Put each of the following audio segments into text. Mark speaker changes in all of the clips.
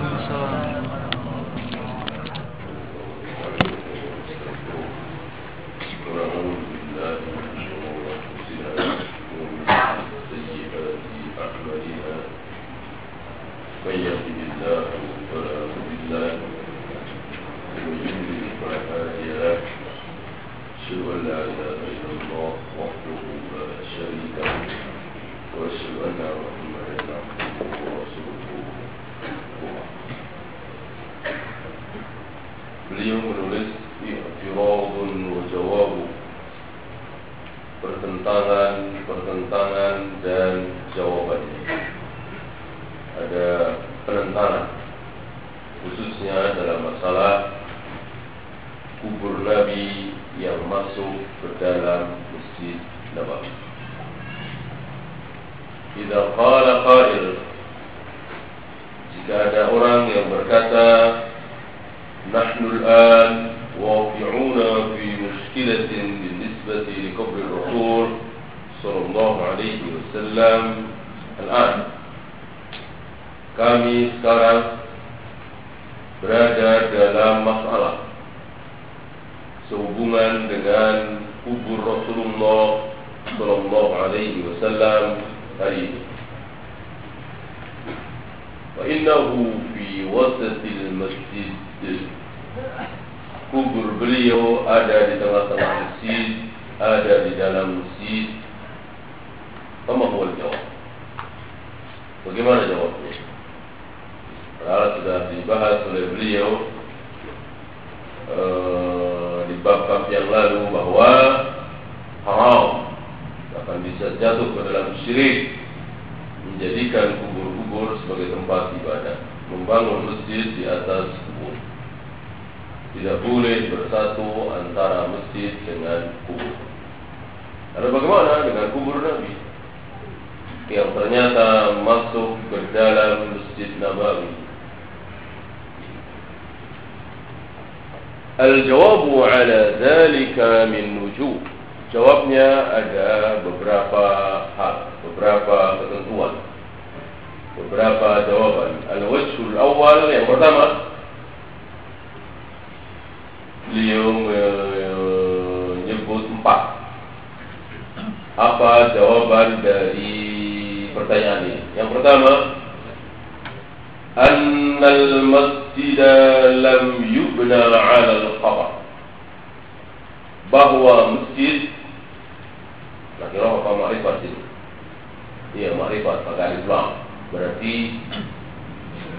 Speaker 1: So
Speaker 2: Al-jawabu ala dhalika min nujuh. Jawabnya ada beberapa hal, beberapa ketentuan, beberapa jawaban. Al-wajhul awal yang pertama beliau menyebut empat. Apa jawaban dari pertanyaan ini? Yang pertama, annal إذا لم يبنى على القبر bahwa masjid Nakirah apa ma'rifat sini? Iya ma'rifat pakai alif lam Berarti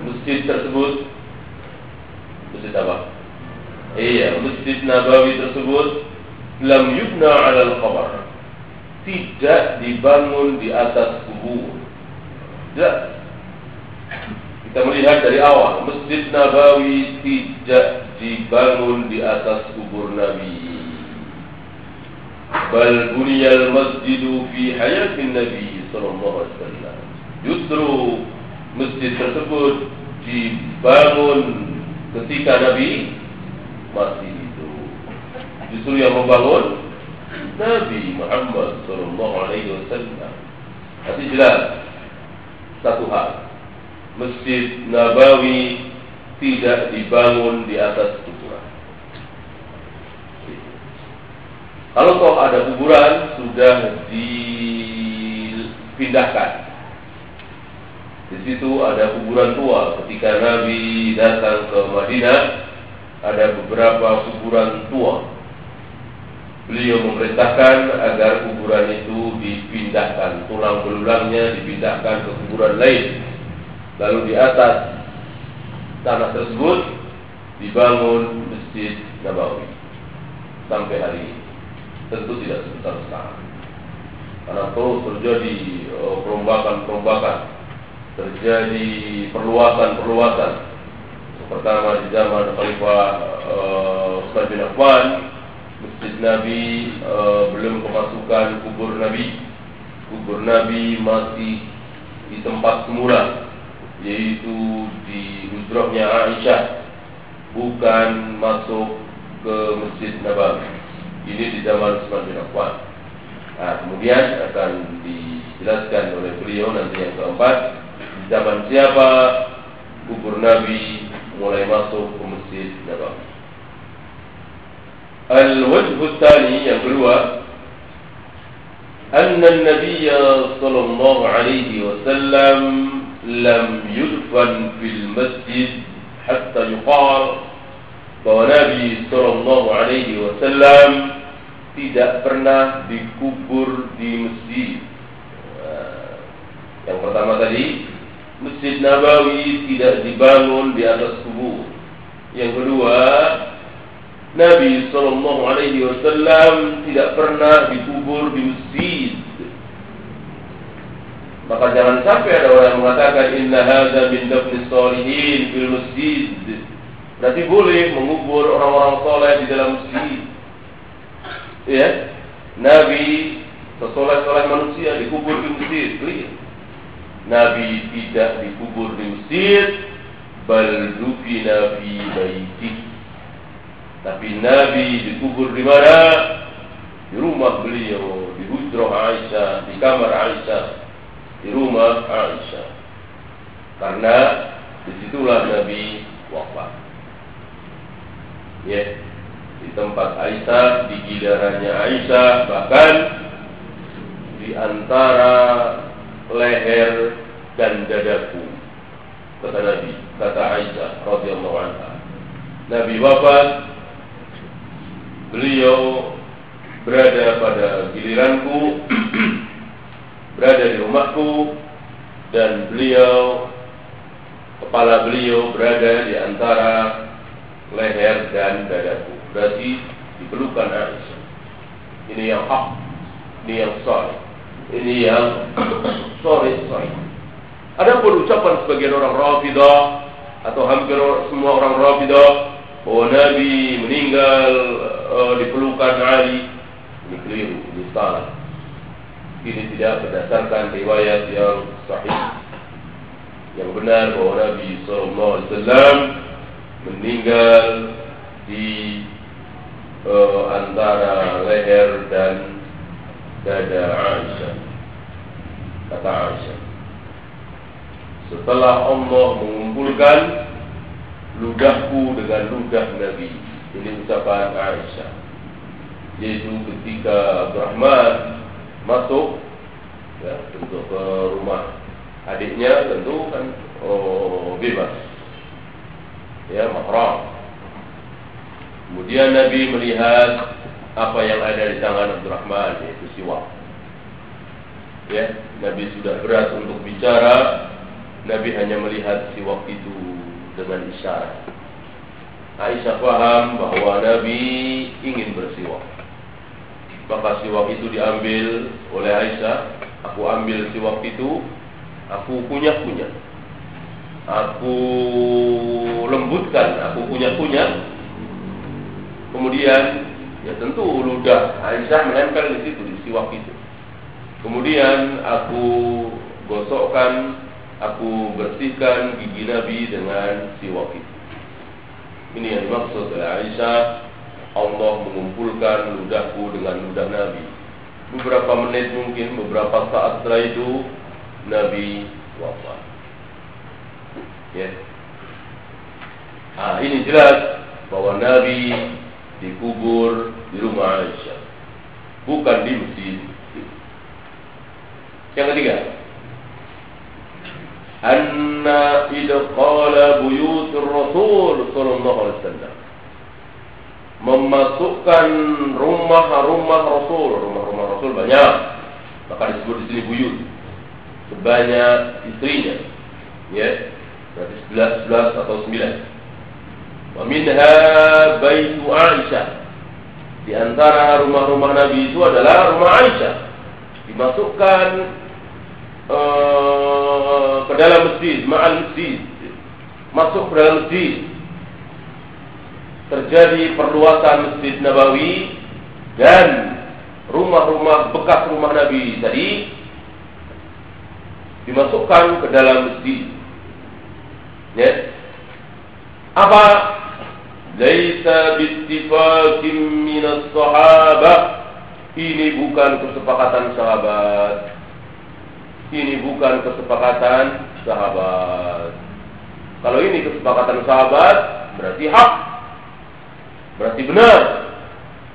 Speaker 2: Masjid tersebut Masjid apa? Iya Masjid Nabawi tersebut Lam yubna ala al-qabar Tidak dibangun di atas kubur Tidak Kita melihat dari awal Masjid Nabawi tidak dibangun di atas kubur Nabi. Bal bunyal masjidu fi hayatin Nabi sallallahu alaihi wasallam. Justru masjid tersebut dibangun ketika Nabi masih hidup. Justru yang membangun Nabi Muhammad sallallahu alaihi wasallam. Tapi jelas satu hal Masjid Nabawi tidak dibangun di atas kuburan. Kalau toh ada kuburan sudah dipindahkan. Di situ ada kuburan tua. Ketika Nabi datang ke Madinah, ada beberapa kuburan tua. Beliau memerintahkan agar kuburan itu dipindahkan, tulang belulangnya dipindahkan ke kuburan lain Lalu di atas tanah tersebut dibangun masjid Nabawi sampai hari ini. Tentu tidak sebesar sekarang. Karena terus terjadi eh, perombakan-perombakan, terjadi perluasan-perluasan. Pertama di zaman Khalifah eh, Ustaz bin Affan, Masjid Nabi eh, belum memasukkan kubur Nabi. Kubur Nabi masih di tempat semula Yaitu di Hujrahnya Aisyah Bukan masuk ke Masjid Nabawi. Ini di zaman Usman bin Affan. Nah, Kemudian akan dijelaskan oleh beliau nanti yang keempat. Di zaman siapa kubur Nabi mulai masuk ke Masjid Nabawi? Al-Wajhul Tani yang kedua أن النبي صلى الله عليه وسلم lam yudfan fil masjid hatta yuqal bahwa Nabi Sallallahu Alaihi Wasallam tidak pernah dikubur di masjid. Eh, yang pertama tadi, Masjid Nabawi tidak dibangun di atas kubur. Yang kedua, Nabi Sallallahu Alaihi Wasallam tidak pernah dikubur di masjid. Maka jangan sampai ada orang yang mengatakan Inna hadza min dafni salihin fil masjid. Berarti boleh mengubur orang-orang soleh di dalam masjid. Ya, Nabi sesoleh-soleh manusia dikubur di masjid. Nabi tidak dikubur di masjid, bal dufina fi baitihi tapi Nabi dikubur di mana? Di rumah beliau, di hujrah Aisyah, di kamar Aisyah, di rumah Aisyah. Karena di situlah Nabi wafat. Ya, di tempat Aisyah, di gidarannya Aisyah, bahkan di antara leher dan dadaku kata Nabi kata Aisyah radhiyallahu anha Nabi wafat beliau berada pada giliranku, berada di rumahku, dan beliau, kepala beliau berada di antara leher dan dadaku. Berarti diperlukan Aisyah. Ini yang hak, ini yang sahih, ini yang sahih sahih. Ada pun ucapan sebagian orang Rafidah atau hampir semua orang Rafidah bahwa Nabi meninggal uh, diperlukan Ali ini keliru, ini salah. Ini tidak berdasarkan riwayat yang sahih. Yang benar bahwa Nabi SAW meninggal di uh, antara leher dan dada Aisyah. Kata Aisyah. Setelah Allah mengumpulkan ludahku dengan ludah Nabi ini ucapan Aisyah. Yaitu ketika Abdurrahman masuk ya, untuk ke rumah adiknya tentu kan oh, bebas. Ya, mahram. Kemudian Nabi melihat apa yang ada di tangan Abdurrahman yaitu siwak. Ya, Nabi sudah berat untuk bicara, Nabi hanya melihat siwak itu dengan isyarat. Aisyah paham bahwa Nabi ingin bersiwak. Maka siwak itu diambil oleh Aisyah. Aku ambil siwak itu, aku kunyah-kunyah. Aku lembutkan, aku kunyah-kunyah. Kemudian, ya tentu ludah Aisyah menempel di situ, di siwak itu. Kemudian aku gosokkan, aku bersihkan gigi Nabi dengan siwak itu. Ini yang dimaksud oleh Aisyah Allah mengumpulkan ludahku dengan ludah Nabi. Beberapa menit mungkin, beberapa saat setelah itu Nabi wafat. Ya. Ah, ini jelas bahwa Nabi dikubur di rumah Aisyah, bukan di masjid. Yang ketiga, anna idqala buyutur Rasul sallallahu alaihi wasallam memasukkan rumah-rumah Rasul, rumah-rumah Rasul banyak, maka disebut di sini buyut sebanyak istrinya, ya, berarti sebelas, sebelas atau sembilan. Wa minha baitu Aisyah. Di antara rumah-rumah Nabi itu adalah rumah Aisyah. Dimasukkan uh, ke dalam masjid, ma'al masjid, masuk ke dalam masjid. Terjadi perluasan Masjid Nabawi dan rumah-rumah bekas rumah Nabi tadi dimasukkan ke dalam masjid. Ya. Apa? Laisa bittifaqin minas sahabah. Ini bukan kesepakatan sahabat ini bukan kesepakatan sahabat. Kalau ini kesepakatan sahabat, berarti hak. Berarti benar.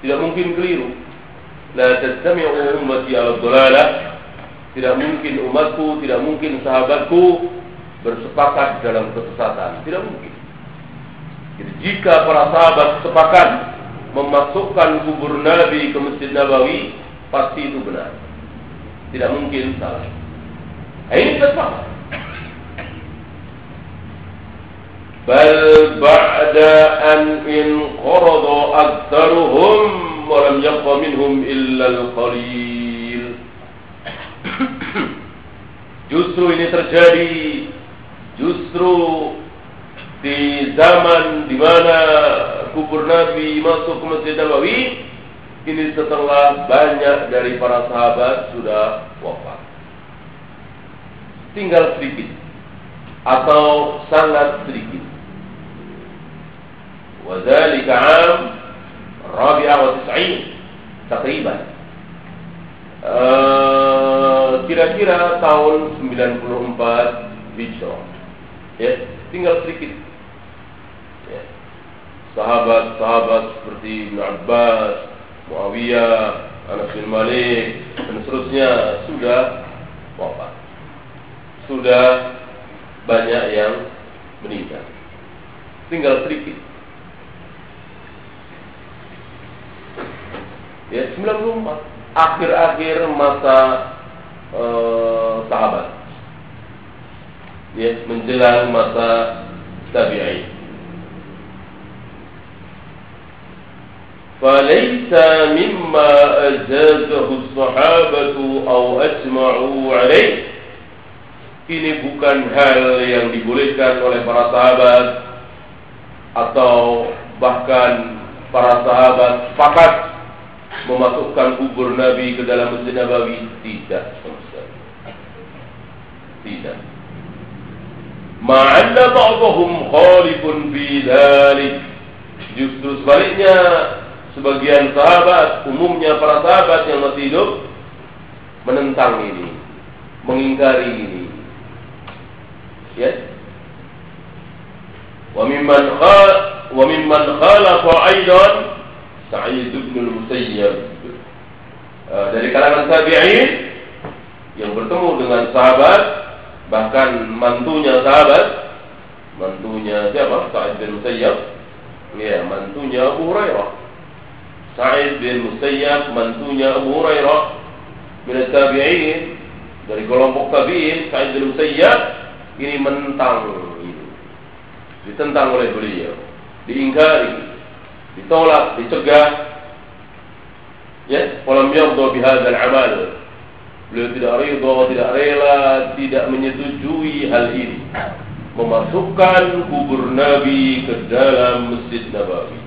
Speaker 2: Tidak mungkin keliru. La tajtami'u ummati ala dhalalah. Tidak mungkin umatku, tidak mungkin sahabatku bersepakat dalam kesesatan. Tidak mungkin. Jadi jika para sahabat sepakat memasukkan kubur Nabi ke Masjid Nabawi, pasti itu benar. Tidak mungkin salah. Ini kesepakatan. بل بعد أن انقرض أكثرهم ولم يبق منهم إلا القليل Justru ini terjadi justru di zaman di mana kubur Nabi masuk ke Masjid Nabawi ini setelah banyak dari para sahabat sudah wafat. Tinggal sedikit atau sangat sedikit. وذلك عام الرابع وتسعين تقريبا kira-kira tahun 94 Hijrah ya tinggal sedikit ya. sahabat-sahabat seperti Ibn Abbas Muawiyah Anas bin Malik dan seterusnya sudah wafat sudah banyak yang meninggal tinggal sedikit ya 94 akhir-akhir masa eh, sahabat ya menjelang masa tabi'in فليس مما أجازه الصحابة أو أجمعوا عليه ini bukan hal yang dibolehkan oleh para sahabat atau bahkan para sahabat sepakat memasukkan kubur Nabi ke dalam Masjid Nabawi tidak sekali. Tidak. Ma'anna ba'dahum khalifun fi dhalik. Justru sebaliknya sebagian sahabat, umumnya para sahabat yang masih hidup menentang ini, mengingkari ini. Ya. Wa mimman khal wa mimman aidan Sa'id bin Musayyab. Uh, dari kalangan tabi'in yang bertemu dengan sahabat bahkan mantunya sahabat mantunya siapa? Sa'id bin Musayyab. Ya mantunya Abu Hurairah. Sa'id bin Musayyab mantunya Abu Hurairah. Min tabi'in dari kelompok tabi'in Sa'id bin Musayyab ini menentang ini ditentang oleh beliau diingkari ditolak, dicegah. Ya, walam yardha bihadzal amal. Beliau tidak ridha, tidak rela, tidak menyetujui hal ini. Memasukkan kubur Nabi ke dalam Masjid Nabawi.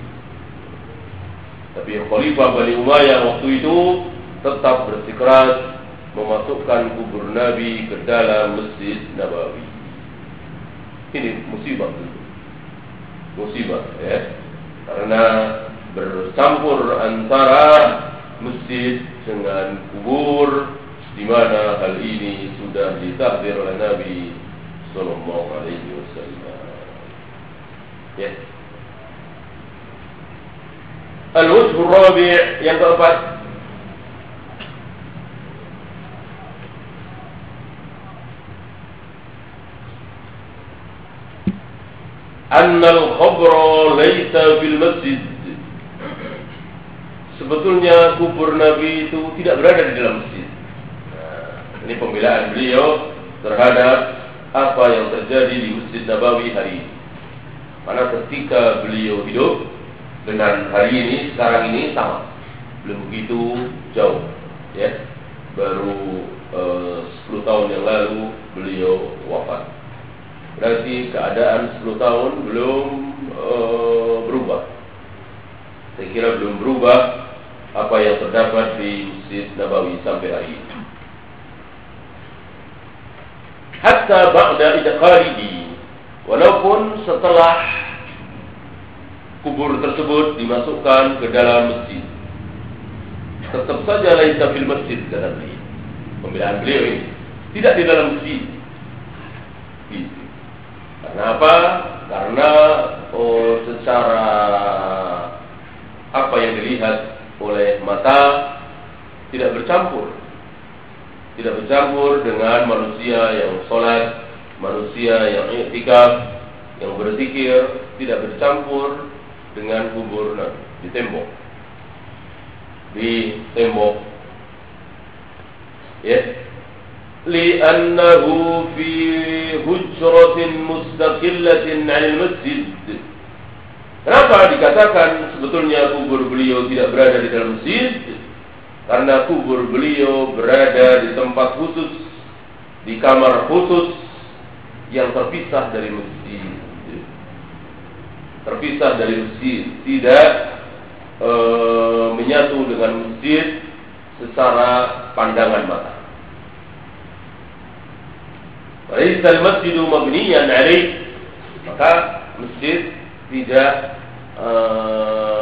Speaker 2: Tapi Khalifah Bani Umayyah waktu itu tetap bersikeras memasukkan kubur Nabi ke dalam Masjid Nabawi. Ini musibah Musibah ya karena bercampur antara masjid dengan kubur di mana hal ini sudah ditahdir oleh Nabi Sallallahu Alaihi Wasallam. Ya. Al-wujh rabi' yang keempat أن الخبر laisa fil masjid. Sebetulnya kubur Nabi itu tidak berada di dalam masjid. Nah, ini pembelaan beliau terhadap apa yang terjadi di Masjid Nabawi hari ini. Karena ketika beliau hidup dengan hari ini, sekarang ini sama. Belum begitu jauh. Ya. Baru eh, 10 tahun yang lalu beliau wafat. Berarti keadaan 10 tahun belum uh, berubah. Saya kira belum berubah apa yang terdapat di Masjid Nabawi sampai hari ini. Hatta ba'da idqalihi walaupun setelah kubur tersebut dimasukkan ke dalam masjid. Tetap saja laisa fil masjid kata beliau. Pembelaan beliau ini tidak di dalam masjid. Kenapa? Karena oh, secara apa yang dilihat oleh mata tidak bercampur. Tidak bercampur dengan manusia yang sholat, manusia yang iktikaf, yang berzikir, tidak bercampur dengan kubur di tembok. Di tembok. Ya. Li'annahu fi hujratin mustaqillatin 'anil masjid. Kenapa dikatakan sebetulnya kubur beliau tidak berada di dalam masjid? Karena kubur beliau berada di tempat khusus, di kamar khusus yang terpisah dari masjid. Terpisah dari masjid, tidak e, menyatu dengan masjid secara pandangan mata. Walaysa al-masjidu mabniyan alaih maka masjid tidak e,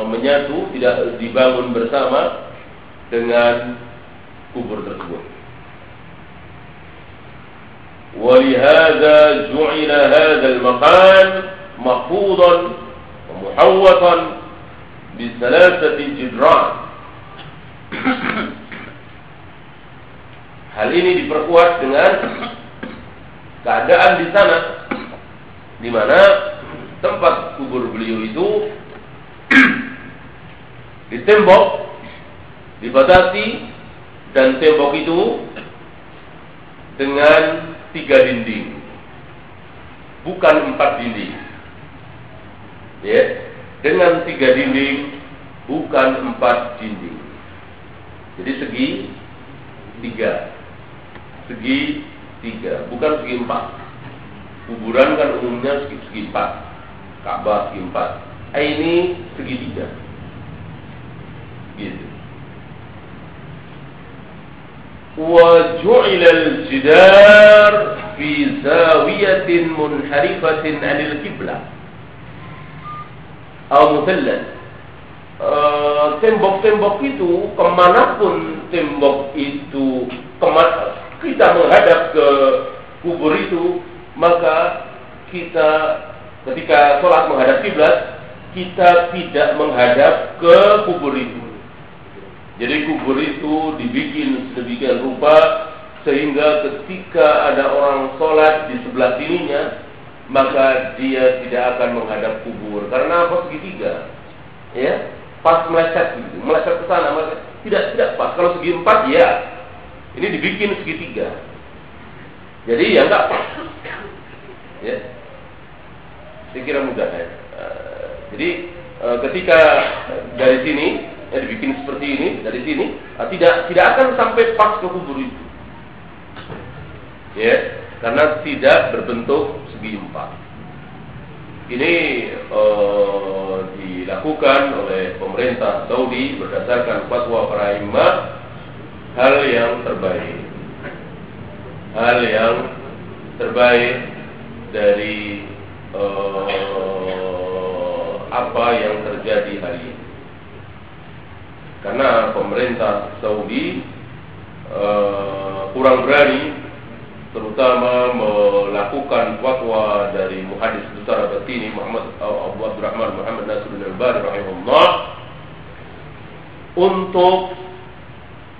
Speaker 2: menyatu, tidak dibangun bersama dengan kubur tersebut. ولهذا جعل هذا المكان محفوظا ومحوطا بثلاثة جدران Hal ini diperkuat dengan keadaan di sana. Di mana tempat kubur beliau itu ditembok dibatasi dan tembok itu dengan tiga dinding. Bukan empat dinding. Ya dengan tiga dinding bukan empat dinding. Jadi segi tiga. Segi tiga bukan segi empat kuburan kan umumnya segi, segi empat Ka'bah segi empat ini segi tiga gitu وجعل الجدار في زاوية منحرفة عن القبلة أو مثلث tembok-tembok itu kemanapun tembok itu kemana, kita menghadap ke kubur itu maka kita ketika sholat menghadap kiblat kita tidak menghadap ke kubur itu. Jadi kubur itu dibikin sedemikian rupa sehingga ketika ada orang sholat di sebelah sininya maka dia tidak akan menghadap kubur. Karena apa? Segitiga. Ya? Pas meleset gitu. Meleset ke sana tidak tidak pas. Kalau segi empat ya ini dibikin segitiga. Jadi ya enggak. Ya. Saya kira mudah ya. Uh, jadi uh, ketika dari sini ya dibikin seperti ini dari sini nah, tidak tidak akan sampai pas ke kubur itu. Ya karena tidak berbentuk segi empat. Ini uh, dilakukan oleh pemerintah Saudi berdasarkan fatwa para imam hal yang terbaik. Hal yang terbaik dari uh, apa yang terjadi hari ini. Karena pemerintah Saudi uh, kurang berani terutama melakukan fatwa dari muhadis besar batini Muhammad eh, Abu Abdurrahman Muhammad Nasruddin Al-Bari rahimahullah untuk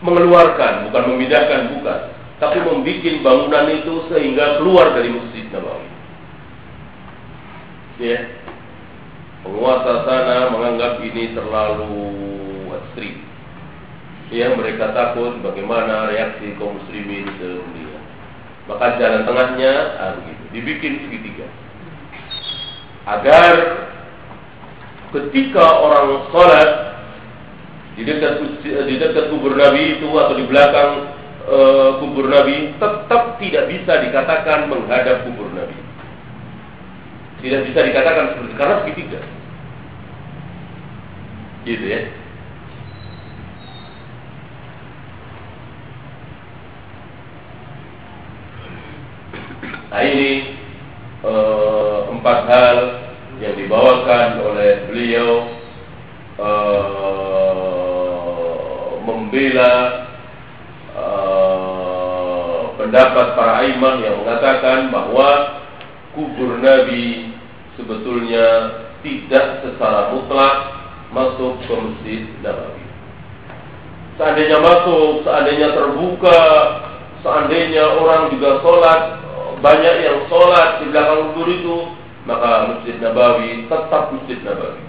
Speaker 2: mengeluarkan bukan memindahkan bukan tapi membuat bangunan itu sehingga keluar dari masjid Nabawi ya penguasa sana menganggap ini terlalu ekstrim. Ya, mereka takut bagaimana reaksi kaum muslimin sedunia. Maka jalan tengahnya ah, dibikin segitiga. Agar ketika orang sholat di dekat di dekat kubur Nabi itu atau di belakang e, kubur Nabi tetap tidak bisa dikatakan menghadap kubur Nabi. Tidak bisa dikatakan seperti karena segitiga. Gitu ya. Nah ini e, empat hal yang dibawakan oleh beliau e, membela e, pendapat para imam yang mengatakan bahwa kubur Nabi sebetulnya tidak secara mutlak masuk ke masjid Nabawi. Seandainya masuk, seandainya terbuka, seandainya orang juga sholat, banyak yang sholat di belakang kubur itu, maka masjid Nabawi tetap masjid Nabawi.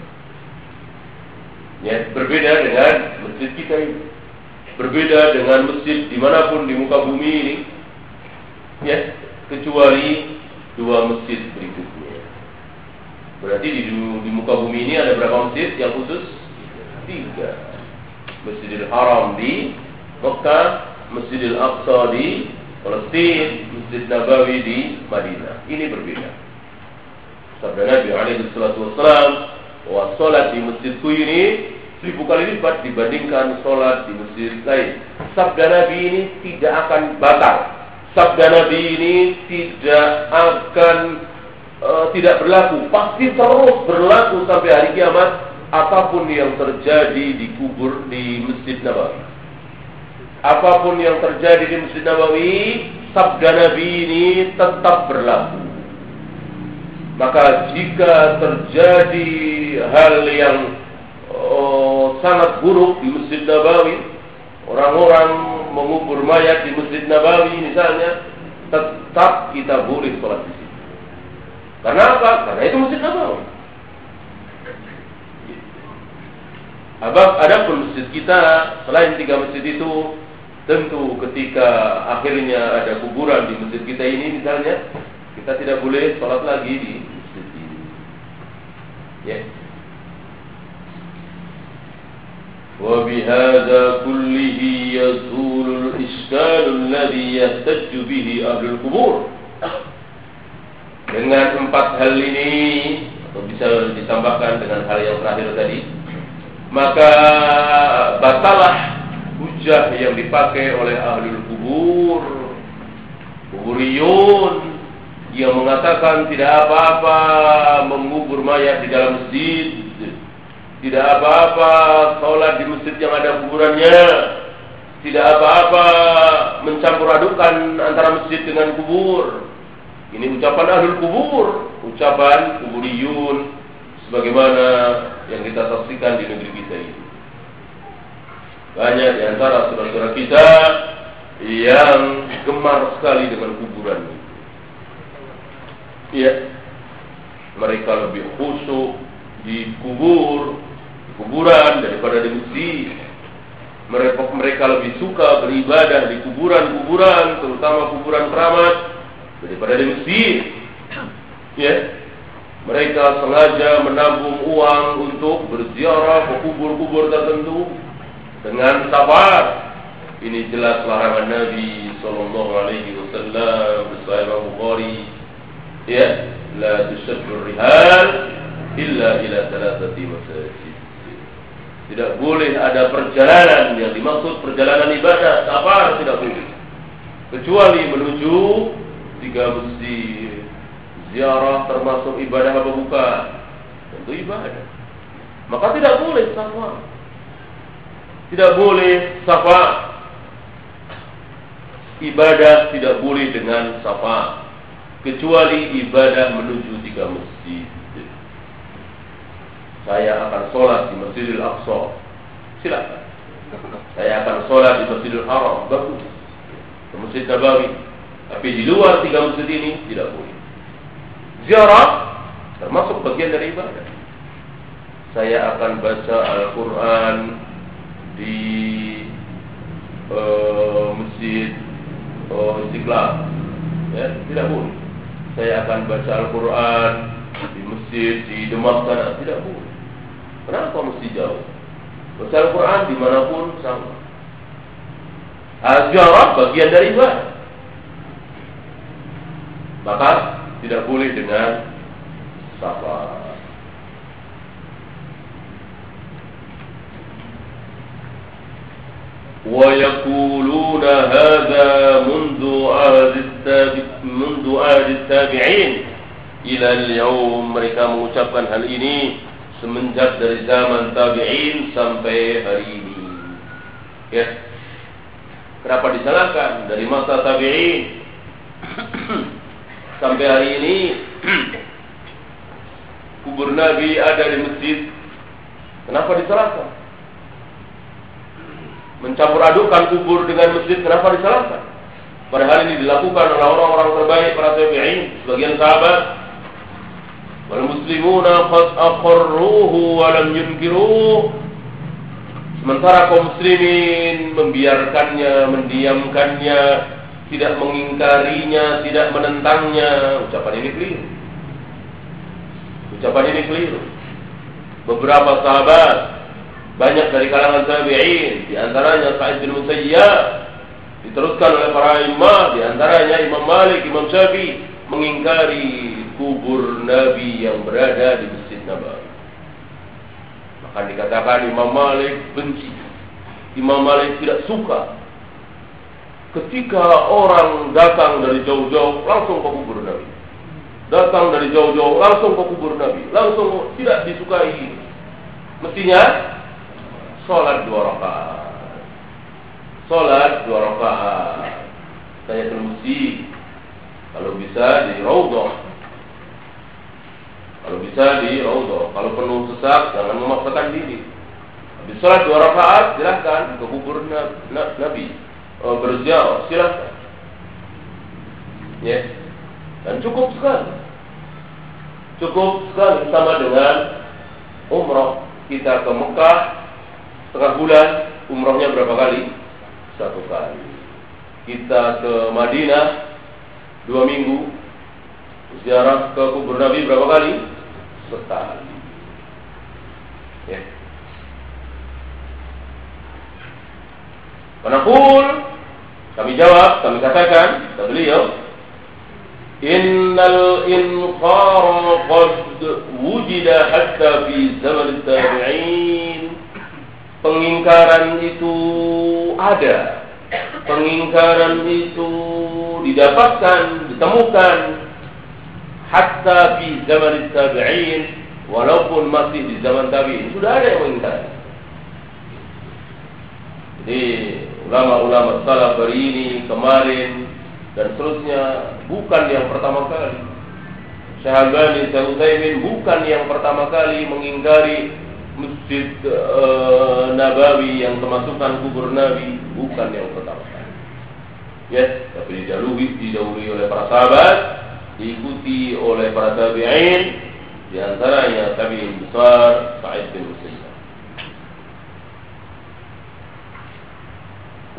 Speaker 2: Ya, berbeda dengan masjid kita ini. Berbeda dengan masjid di mana pun di muka bumi ini. Ya, kecuali dua masjid berikutnya. Berarti di, di muka bumi ini ada berapa masjid yang khusus? Tiga. Masjidil Haram di Mekah, Masjidil Aqsa di Palestina, Masjid Nabawi di Madinah. Ini berbeda. Sabda Nabi alaihi wassalam bahwa sholat di masjidku ini seribu kali lipat dibandingkan sholat di masjid lain. Sabda Nabi ini tidak akan batal sabda Nabi ini tidak akan uh, tidak berlaku, pasti terus berlaku sampai hari kiamat apa pun yang terjadi di kubur di Masjid Nabawi. Apa pun yang terjadi di Masjid Nabawi, sabda Nabi ini tetap berlaku. Maka jika terjadi hal yang oh, sangat buruk di Masjid Nabawi, orang-orang mengubur mayat di Masjid Nabawi misalnya, tetap kita boleh sholat di situ. Karena apa? Karena itu Masjid Nabawi. Abang, ada pun masjid kita selain tiga masjid itu tentu ketika akhirnya ada kuburan di masjid kita ini misalnya kita tidak boleh sholat lagi di masjid ini. Ya. وبهذا كله يزول الإشكال الذي يهتج به أهل القبور dengan empat hal ini atau bisa ditambahkan dengan hal yang terakhir tadi maka batalah hujah yang dipakai oleh ahlul kubur kuburiyun yang mengatakan tidak apa-apa mengubur mayat di dalam masjid tidak apa-apa sholat di masjid yang ada kuburannya. Tidak apa-apa mencampur adukan antara masjid dengan kubur. Ini ucapan ahlul kubur, ucapan kuburiyun sebagaimana yang kita saksikan di negeri kita ini. Banyak di antara saudara-saudara kita yang gemar sekali dengan kuburan itu. Ya, mereka lebih khusyuk di kubur kuburan daripada di masjid. Mereka, mereka lebih suka beribadah di kuburan-kuburan, terutama kuburan keramat, daripada di masjid. Ya, mereka sengaja menabung uang untuk berziarah ke kubur-kubur tertentu dengan sabar. Ini jelas larangan Nabi Sallallahu Alaihi Wasallam bersama Bukhari. Ya, la tushaddu rihal illa ila thalathati masajid. Tidak boleh ada perjalanan yang dimaksud perjalanan ibadah, safar tidak boleh. Kecuali menuju tiga masjid. Ziarah termasuk ibadah apa bukan? Tentu ibadah. Maka tidak boleh safar. Tidak boleh safar. Ibadah tidak boleh dengan safar. Kecuali ibadah menuju tiga masjid saya akan sholat di Masjidil Aqsa. Silakan. Saya akan sholat di Masjidil Haram. Bagus. Di Masjid Nabawi. Tapi di luar tiga masjid ini tidak boleh. Ziarah termasuk bagian dari ibadah. Saya akan baca Al-Quran di uh, masjid uh, Istiqlal. Ya, tidak boleh. Saya akan baca Al-Quran di masjid di Demak sana tidak boleh. Kenapa mesti jauh? Baca Al-Quran dimanapun sama. Ajarah bagian dari ibadah. Maka tidak boleh dengan safar. ويقولون هذا منذ عهد التابع منذ عهد التابعين إلى اليوم mereka mengucapkan hal ini semenjak dari zaman tabi'in sampai hari ini. Ya. Kenapa disalahkan dari masa tabi'in sampai hari ini kubur Nabi ada di masjid. Kenapa disalahkan? Mencampur adukan kubur dengan masjid, kenapa disalahkan? Padahal ini dilakukan oleh orang-orang terbaik para tabi'in, sebagian sahabat. Wal muslimuna qad aqarruhu wa lam. Sementara kaum muslimin membiarkannya, mendiamkannya, tidak mengingkarinya, tidak menentangnya. Ucapan ini keliru. Ucapan ini keliru. Beberapa sahabat, banyak dari kalangan tabi'in, di antaranya Sa'id bin Musayyab, Diteruskan oleh para imam, di antaranya Imam Malik, Imam Syafi'i mengingkari kubur Nabi yang berada di Masjid Nabawi. Maka dikatakan Imam Malik benci. Imam Malik tidak suka ketika orang datang dari jauh-jauh langsung ke kubur Nabi. Datang dari jauh-jauh langsung ke kubur Nabi. Langsung tidak disukai. Mestinya sholat dua rakaat. Sholat dua rakaat. Saya masjid. Kalau bisa di raudhah. Kalau bisa di raudhah. Kalau penuh sesak jangan memaksakan diri. Habis sholat dua rakaat silahkan ke kubur Nabi. Oh, berziarah silahkan. Ya. Dan cukup sekali. Cukup sekali sama dengan umroh kita ke Mekah setengah bulan umrohnya berapa kali? satu kali. Kita ke Madinah dua minggu. Ziarah ke kubur Nabi berapa kali? Sekali. Ya. Penakul kami jawab, kami katakan kata beliau, Innal inqar qad wujida hatta fi zaman tabi'in Pengingkaran itu ada. Pengingkaran itu didapatkan, ditemukan hatta di zaman tabi'in walaupun masih di zaman tabi'in sudah ada yang mengingkari. Jadi ulama-ulama salaf hari ini, kemarin dan seterusnya bukan yang pertama kali. Syahabani Syekh bukan yang pertama kali mengingkari Masjid uh, Nabawi yang termasukkan kubur Nabi bukan yang pertama kali. Ya, tapi didahului didahului oleh para sahabat, diikuti oleh para tabi'in, di antaranya tabi'in besar Sa'id bin Musayyab.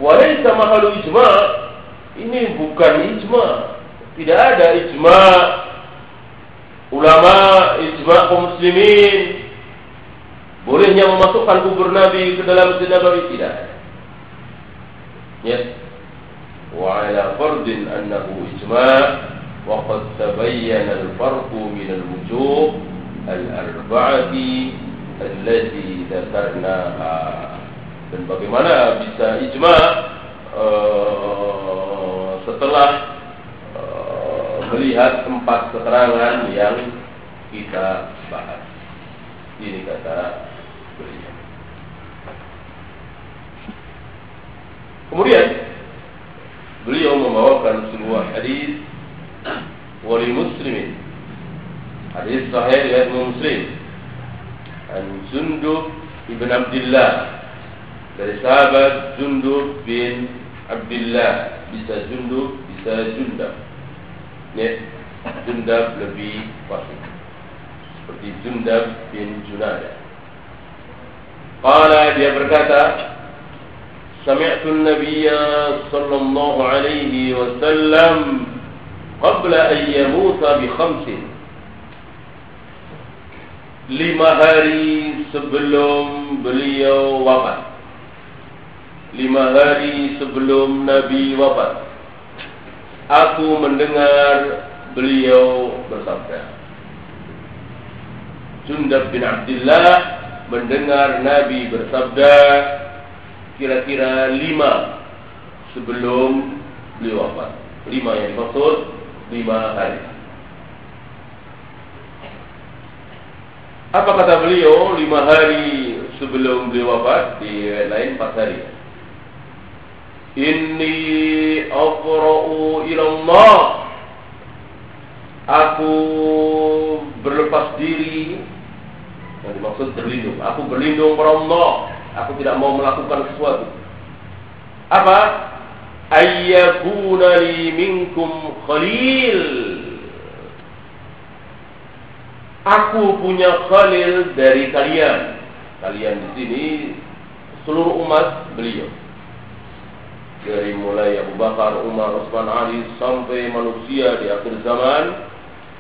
Speaker 2: Walaysa mahalu ijma' ini bukan ijma' tidak ada ijma' ulama ijma' kaum muslimin Bolehnya memasukkan kubur Nabi ke dalam Masjid Nabawi tidak. Ya. Wa ala fardin annahu ijma' qad tabayyana al-farqu min al-wujuh al-arba'ati allati dzakarnaha. Dan bagaimana bisa ijma' uh, setelah uh, melihat empat keterangan yang kita bahas. Ini kata Kemudian beliau membawakan sebuah hadis ولمسلم حديث صحيح رواية مسلم عن جندب بن عبد الله dari sahabat Jundub bin Abdullah bisa Jundub bisa Jundab ya Jundab lebih pasti seperti Jundab bin Junada Qala dia berkata Sami'tu an-nabiyya sallallahu alaihi wasallam qabla an yamuta bi khamsin lima hari sebelum beliau wafat. Lima hari sebelum Nabi wafat. Aku mendengar beliau bersabda. Jundab bin Abdullah mendengar Nabi bersabda kira-kira lima sebelum beliau wafat. Lima yang dimaksud lima hari. Apa kata beliau lima hari sebelum beliau wafat di lain empat hari. Inni afra'u ila Allah. Aku berlepas diri yang dimaksud berlindung. Aku berlindung kepada Allah. Aku tidak mau melakukan sesuatu. Apa? Ayyakuna li minkum khalil. Aku punya khalil dari kalian. Kalian di sini seluruh umat beliau dari mulai Abu Bakar, Umar, Utsman, Ali sampai manusia di akhir zaman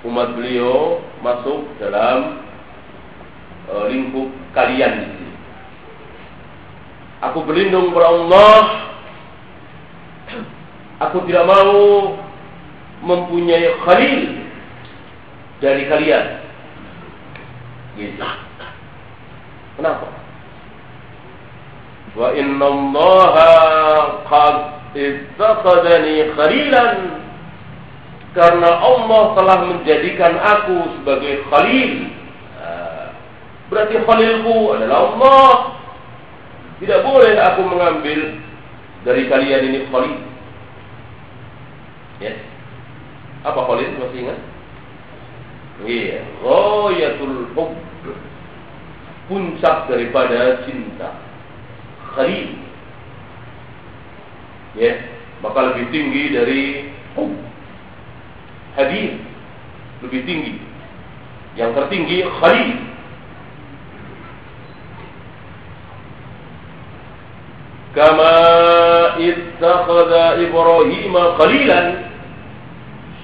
Speaker 2: umat beliau masuk dalam uh, lingkup kalian di sini. Aku berlindung kepada Allah. Aku tidak mau mempunyai khalil dari kalian. Gitu. Kenapa? Wa inna Allah qad ittakhadani khalilan karena Allah telah menjadikan aku sebagai khalil. Berarti khalilku adalah Allah. Tidak boleh aku mengambil dari kalian ini khalil. Ya. Apa khalil masih ingat? Iya, ghayatul hubb. Puncak daripada cinta khalil. Ya, maka lebih tinggi dari hub. Hadir lebih tinggi. Yang tertinggi khalil. Kama ittakhadha Ibrahim khalilan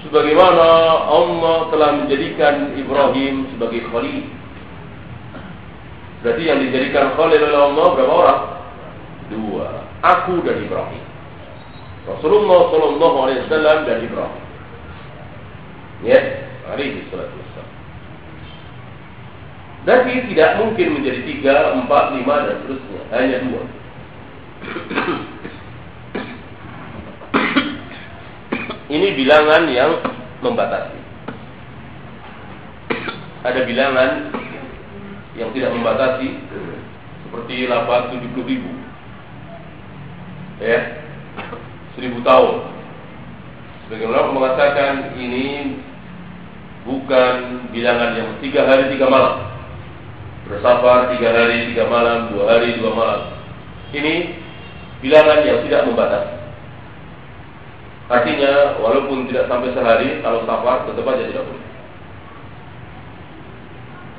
Speaker 2: sebagaimana Allah telah menjadikan Ibrahim sebagai khalil. Berarti yang dijadikan khalil oleh Allah berapa orang? dua. Aku dan Ibrahim. Rasulullah Sallallahu Alaihi Wasallam dan Ibrahim. Ya, alaihi salatu wassalam. Tapi tidak mungkin menjadi tiga, empat, lima dan seterusnya. Hanya dua. Ini bilangan yang membatasi. Ada bilangan yang tidak membatasi seperti 870 ribu ya seribu tahun. Sebagian mengatakan ini bukan bilangan yang tiga hari tiga malam. Bersafar tiga hari tiga malam, dua hari dua malam. Ini bilangan yang tidak membatasi artinya walaupun tidak sampai sehari kalau safar tetap aja tidak boleh.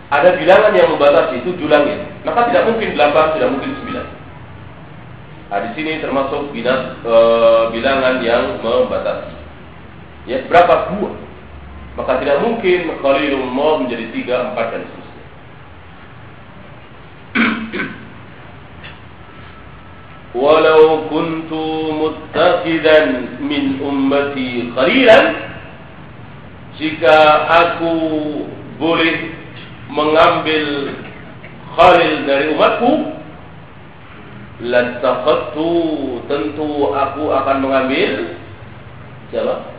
Speaker 2: Ada bilangan yang membatasi itu julangin maka tidak mungkin 8, tidak mungkin 9. Nah, di sini termasuk binas, e, bilangan yang membatasi. Ya, berapa dua? Maka tidak mungkin Khalilullah menjadi tiga, empat dan 10. ولو كنت متخذا من أمتي خليلا jika aku boleh mengambil khalil dari umatku lattaqattu tentu aku akan mengambil siapa?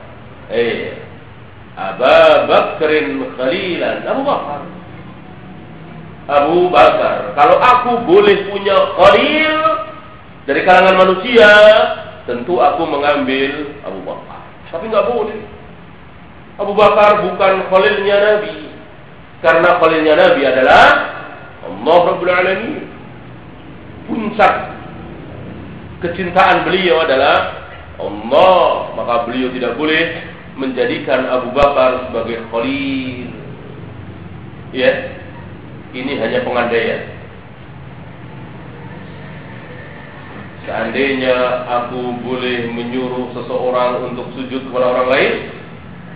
Speaker 2: Eh Aba Bakrin Khalilan. Abu Bakar. Abu Bakar. Kalau aku boleh punya khalil dari kalangan manusia, tentu aku mengambil Abu Bakar. Tapi nggak boleh. Abu Bakar bukan khalilnya Nabi. Karena khalilnya Nabi adalah Allah Rabbul Alamin puncak kecintaan beliau adalah Allah, maka beliau tidak boleh menjadikan Abu Bakar sebagai khalil. Ya, ini hanya pengandaian. Seandainya aku boleh menyuruh seseorang untuk sujud kepada orang lain,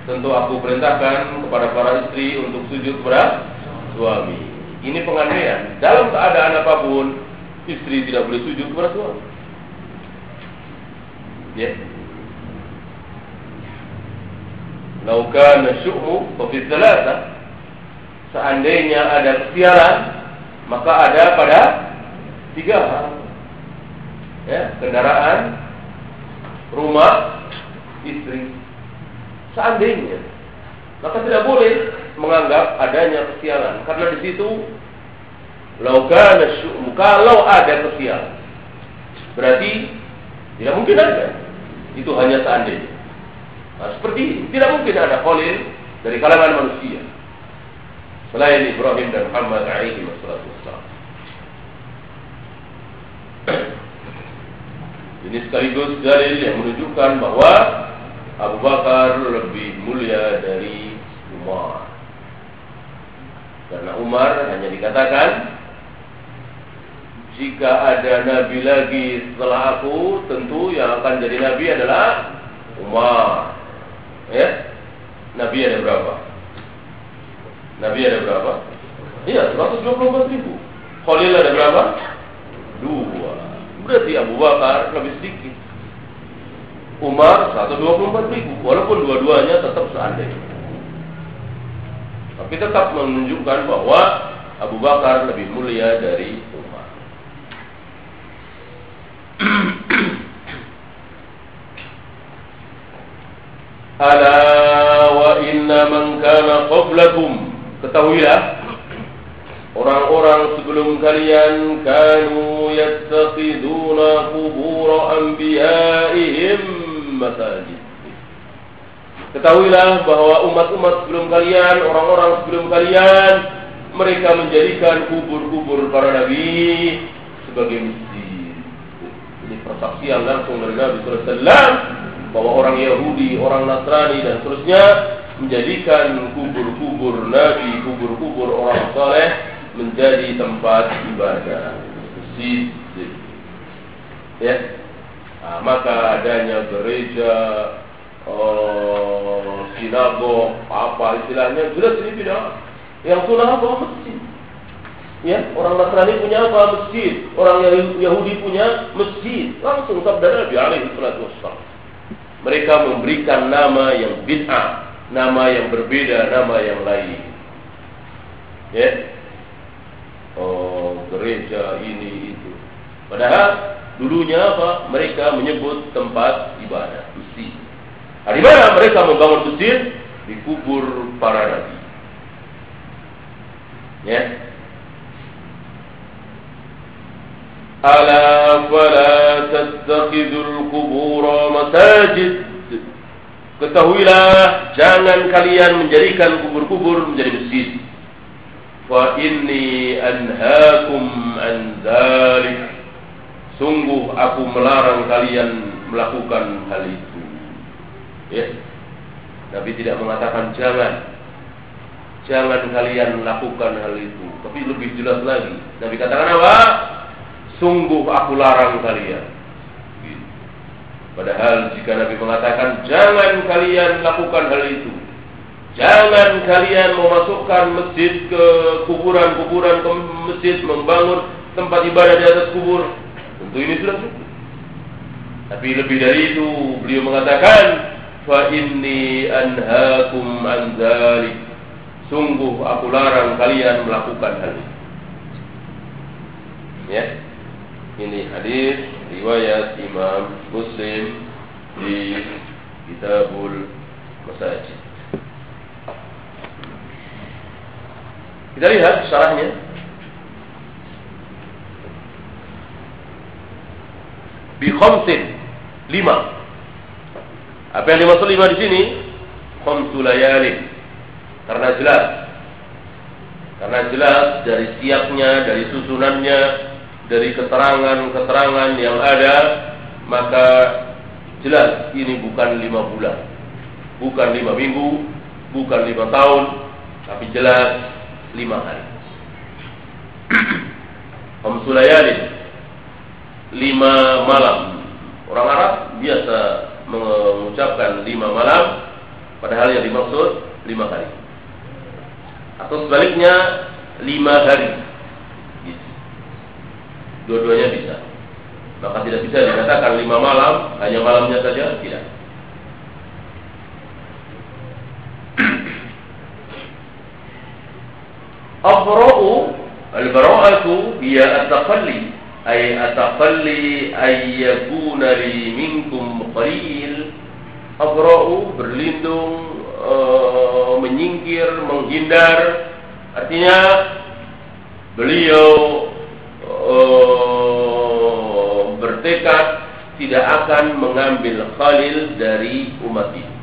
Speaker 2: tentu aku perintahkan kepada para istri untuk sujud kepada suami. Ini pengandaian. Dalam keadaan apa pun, istri tidak boleh sujud kepada suami. Ya. Lau kana syu'mu Seandainya ada kesiaran, maka ada pada tiga hal. Ya, kendaraan, rumah, istri. Seandainya, maka tidak boleh menganggap adanya kesialan karena di situ kalau ada kesialan. Berarti tidak mungkin ada. Itu hanya seandainya. Nah, seperti ini. Tidak mungkin ada kholil dari kalangan manusia selain Ibrahim dan Muhammad alaihi wassalatu Ini sekaligus dalil yang menunjukkan bahwa Abu Bakar lebih mulia dari Umar. Karena Umar hanya dikatakan jika ada nabi lagi setelah aku, tentu yang akan jadi nabi adalah Umar. Ya? Nabi ada berapa? Nabi ada berapa? Iya, 124 ribu. Khalil ada berapa? Dua. Berarti Abu Bakar lebih sedikit. Umar 124 ribu. Walaupun dua-duanya tetap seandainya. Tapi tetap menunjukkan bahwa Abu Bakar lebih mulia dari Umar. Ala wa inna man kana qablakum. Ketahuilah Orang-orang sebelum kalian kanu yattaqiduna kubur anbiya'ihim masajid. Ketahuilah bahwa umat-umat sebelum kalian, orang-orang sebelum kalian, mereka menjadikan kubur-kubur para nabi sebagai masjid. Ini persaksian langsung dari Nabi SAW bahwa orang Yahudi, orang Nasrani dan seterusnya menjadikan kubur-kubur nabi, kubur-kubur orang saleh menjadi tempat ibadah. Masjid ya. Nah, maka adanya gereja oh, sinagog apa istilahnya jelas ini tidak yang sunnah apa? Masjid. Ya orang Nasrani punya apa? Masjid. Orang Yahudi punya masjid. Langsung sabda Nabi alaihi wassalam. Mereka memberikan nama yang bid'ah nama yang berbeda nama yang lain. Ya oh, gereja ini itu. Padahal dulunya apa? Mereka menyebut tempat ibadah, masjid. Di mana mereka membangun masjid? Di kubur para nabi. Ya. Ala fala tattakhidul kubura masajid. Ketahuilah, jangan kalian menjadikan kubur-kubur menjadi masjid inni anhaakum an dzalik sungguh aku melarang kalian melakukan hal itu. Ya. Nabi tidak mengatakan jangan. Jangan kalian lakukan hal itu. Tapi lebih jelas lagi Nabi katakan apa? Sungguh aku larang kalian. Padahal jika Nabi mengatakan jangan kalian lakukan hal itu Jangan kalian memasukkan masjid ke kuburan-kuburan ke masjid membangun tempat ibadah di atas kubur. Tentu ini sudah cukup. Tapi lebih dari itu beliau mengatakan fa inni anhaakum an dzalik. Sungguh aku larang kalian melakukan hal ini. Ya. Ini hadis riwayat Imam Muslim di Kitabul Masajid. Kita lihat syarahnya. Bi khamsin lima. Apa yang dimaksud lima di sini? Khamsu layalin. Karena jelas. Karena jelas dari siapnya, dari susunannya, dari keterangan-keterangan yang ada, maka jelas ini bukan lima bulan, bukan lima minggu, bukan lima tahun, tapi jelas lima hari. Hamsulayalin lima malam. Orang Arab biasa mengucapkan lima malam, padahal yang dimaksud lima hari. Atau sebaliknya lima hari. Dua-duanya bisa. Maka tidak bisa dikatakan lima malam, hanya malamnya saja, tidak. Abra'u al-bara'atu hiya at-taqalli. Ay at-taqalli ay yakuna li minkum qalil. Abra'u berlindung uh, menyingkir menghindar. Artinya beliau uh, bertekad tidak akan mengambil khalil dari umat ini.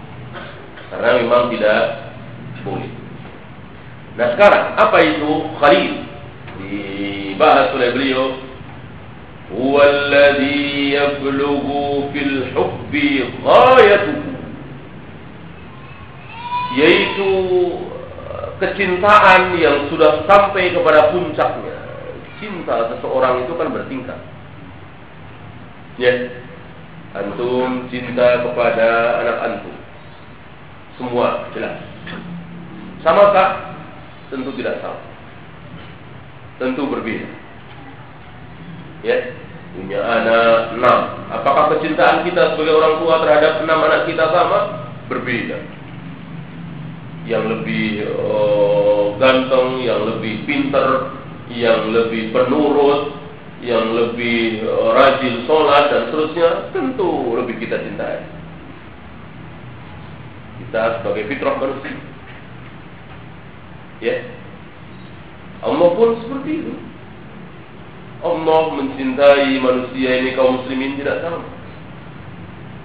Speaker 2: Karena memang tidak boleh. Nah sekarang apa itu khalil? Dibahas oleh beliau. Walladhi yablughu fil hubbi ghayatuhu. Yaitu kecintaan yang sudah sampai kepada puncaknya. Cinta seseorang itu kan bertingkat. Ya. Antum cinta kepada anak antum. Semua jelas. Samakah? Tentu tidak sama. Tentu berbeda. Ya, punya anak enam. Apakah kecintaan kita sebagai orang tua terhadap enam anak kita sama? Berbeda. Yang lebih uh, ganteng, yang lebih pinter, yang lebih penurut, yang lebih uh, rajin sholat dan seterusnya, tentu lebih kita cintai. Kita sebagai fitrah manusia Ya. Allah pun seperti itu. Allah mencintai manusia ini kaum muslimin tidak sama.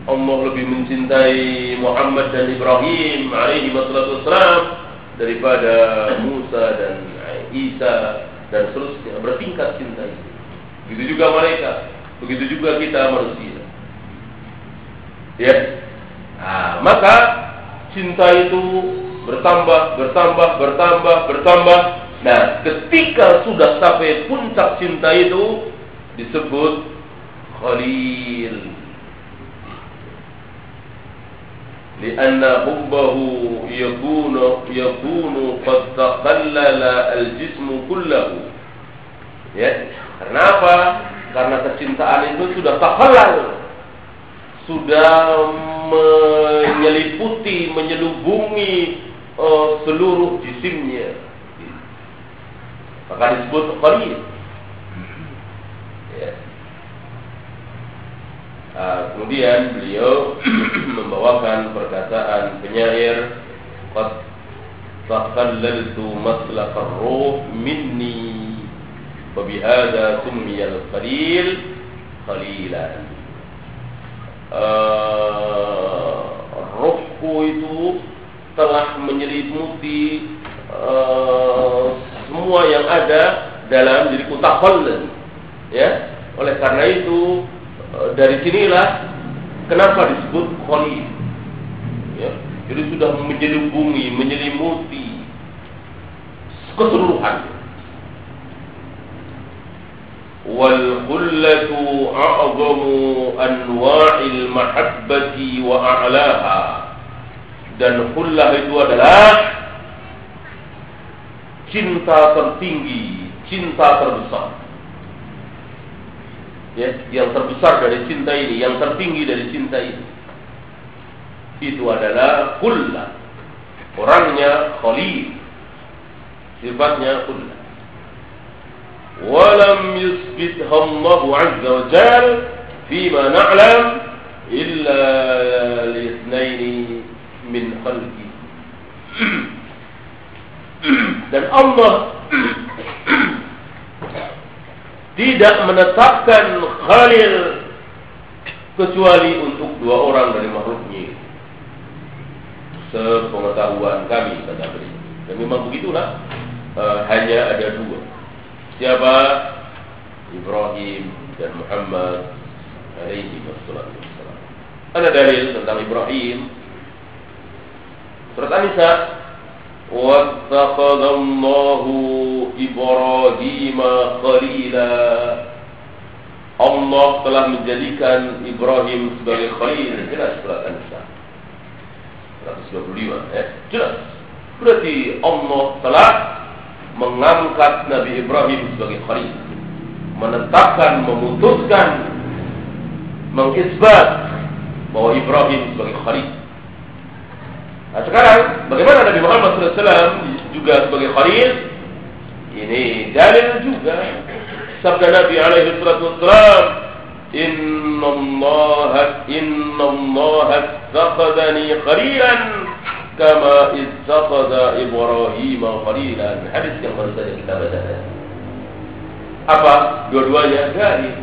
Speaker 2: Allah lebih mencintai Muhammad dan Ibrahim alaihi wassalam daripada Musa dan Isa dan seterusnya bertingkat cinta itu. Begitu juga mereka, begitu juga kita manusia. Ya. Nah, maka cinta itu bertambah, bertambah, bertambah, bertambah. Nah, ketika sudah sampai puncak cinta itu disebut khalil. Karena hubbahu yakunu yakunu qad takhallala al-jism kullahu. Ya. Kenapa? Karena kecintaan itu sudah takhallal. Sudah menyeliputi, menyelubungi uh, seluruh jisimnya. Maka disebut qalil. Ya. Nah, kemudian beliau membawakan perkataan penyair qad takhallaltu maslaq ar-ruh minni wa bihadha summiya al-qalil qalilan. Uh, rohku itu telah menyelimuti uh, semua yang ada dalam diri kota Holland. ya oleh karena itu uh, dari sinilah kenapa disebut Holly. Ya jadi sudah menjadi menyelubungi menyelimuti keseluruhan. Wal qullatu a'zamu anwa'il mahabbati wa a'laha. dan khullah itu adalah cinta tertinggi, cinta terbesar. Ya, yang terbesar dari cinta ini, yang tertinggi dari cinta ini. Itu adalah khullah. Orangnya khalil. Sifatnya khullah. ولم يثبتها الله عز وجل فيما نعلم إلا لاثنين min khalqi dan Allah tidak menetapkan khalil kecuali untuk dua orang dari makhluknya. Sepengetahuan kami kata beliau. Dan memang begitulah. E, hanya ada dua. Siapa? Ibrahim dan Muhammad alaihi wassalam. Ada dalil tentang Ibrahim Surat An-Nisa وَاتَّخَذَ اللَّهُ إِبْرَاهِيمَ خَلِيلًا Allah telah menjadikan Ibrahim sebagai khalil jelas surat An-Nisa 125 ya jelas berarti Allah telah mengangkat Nabi Ibrahim sebagai khalil menetapkan memutuskan mengisbat bahwa Ibrahim sebagai khalil Nah sekarang bagaimana Nabi Muhammad SAW juga sebagai khalil? Ini dalil juga sabda Nabi alaihi salatu wassalam Inna Allah Inna Allah Ittaqadani khalilan Kama ittaqada Ibrahim khalilan Hadis yang baru saja kita baca Apa? Dua-duanya dalil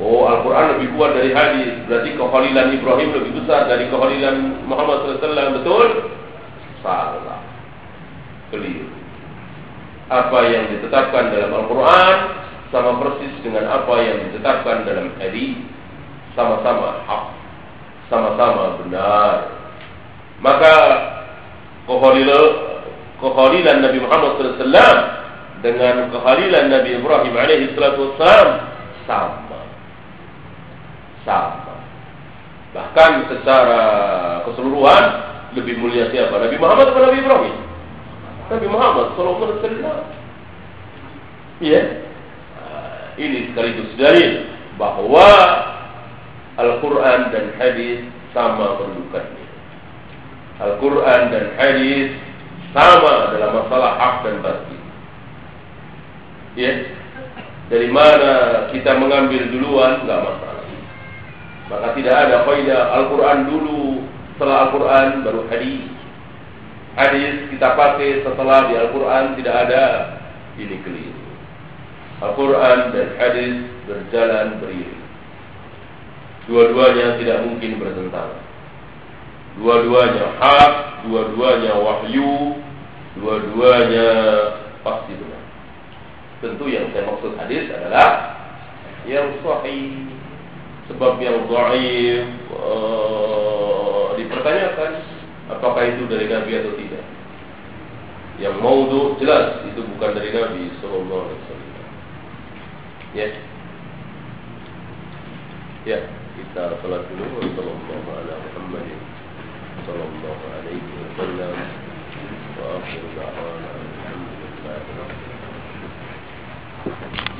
Speaker 2: Oh Al-Quran lebih kuat dari hadis Berarti kekhalilan Ibrahim lebih besar dari kekhalilan Muhammad SAW Betul? salah. Keliru. Apa yang ditetapkan dalam Al-Quran sama persis dengan apa yang ditetapkan dalam hadis sama-sama hak, sama-sama benar. Maka kehalilan Nabi Muhammad SAW dengan kehalilan Nabi Ibrahim alaihi salatu sama. Sama. Bahkan secara keseluruhan lebih mulia siapa? Nabi Muhammad atau Nabi Ibrahim? Nabi Muhammad sallallahu alaihi wasallam. Ya. Ini sekaligus dalil bahwa Al-Quran dan hadis sama kedudukannya. Al-Quran dan hadis sama dalam masalah hak dan batin. Ya. Dari mana kita mengambil duluan nggak masalah. Maka tidak ada kaidah Al-Quran dulu, setelah Al-Quran baru hadis. Hadis kita pakai setelah di Al-Quran tidak ada ini keliru. Al-Quran dan hadis berjalan beriring. Dua-duanya tidak mungkin bertentangan. Dua-duanya hak, dua-duanya wahyu, dua-duanya pasti benar. Tentu yang saya maksud hadis adalah yang sahih sebab yang dhaif ee, dipertanyakan apakah itu dari Nabi atau tidak. Yang mau maudhu jelas itu bukan dari Nabi sallallahu alaihi wasallam. Ya. Ya, kita salat dulu sallallahu alaihi Muhammad sallallahu alaihi wasallam. Wa akhiru da'wana alhamdulillah. Thank you.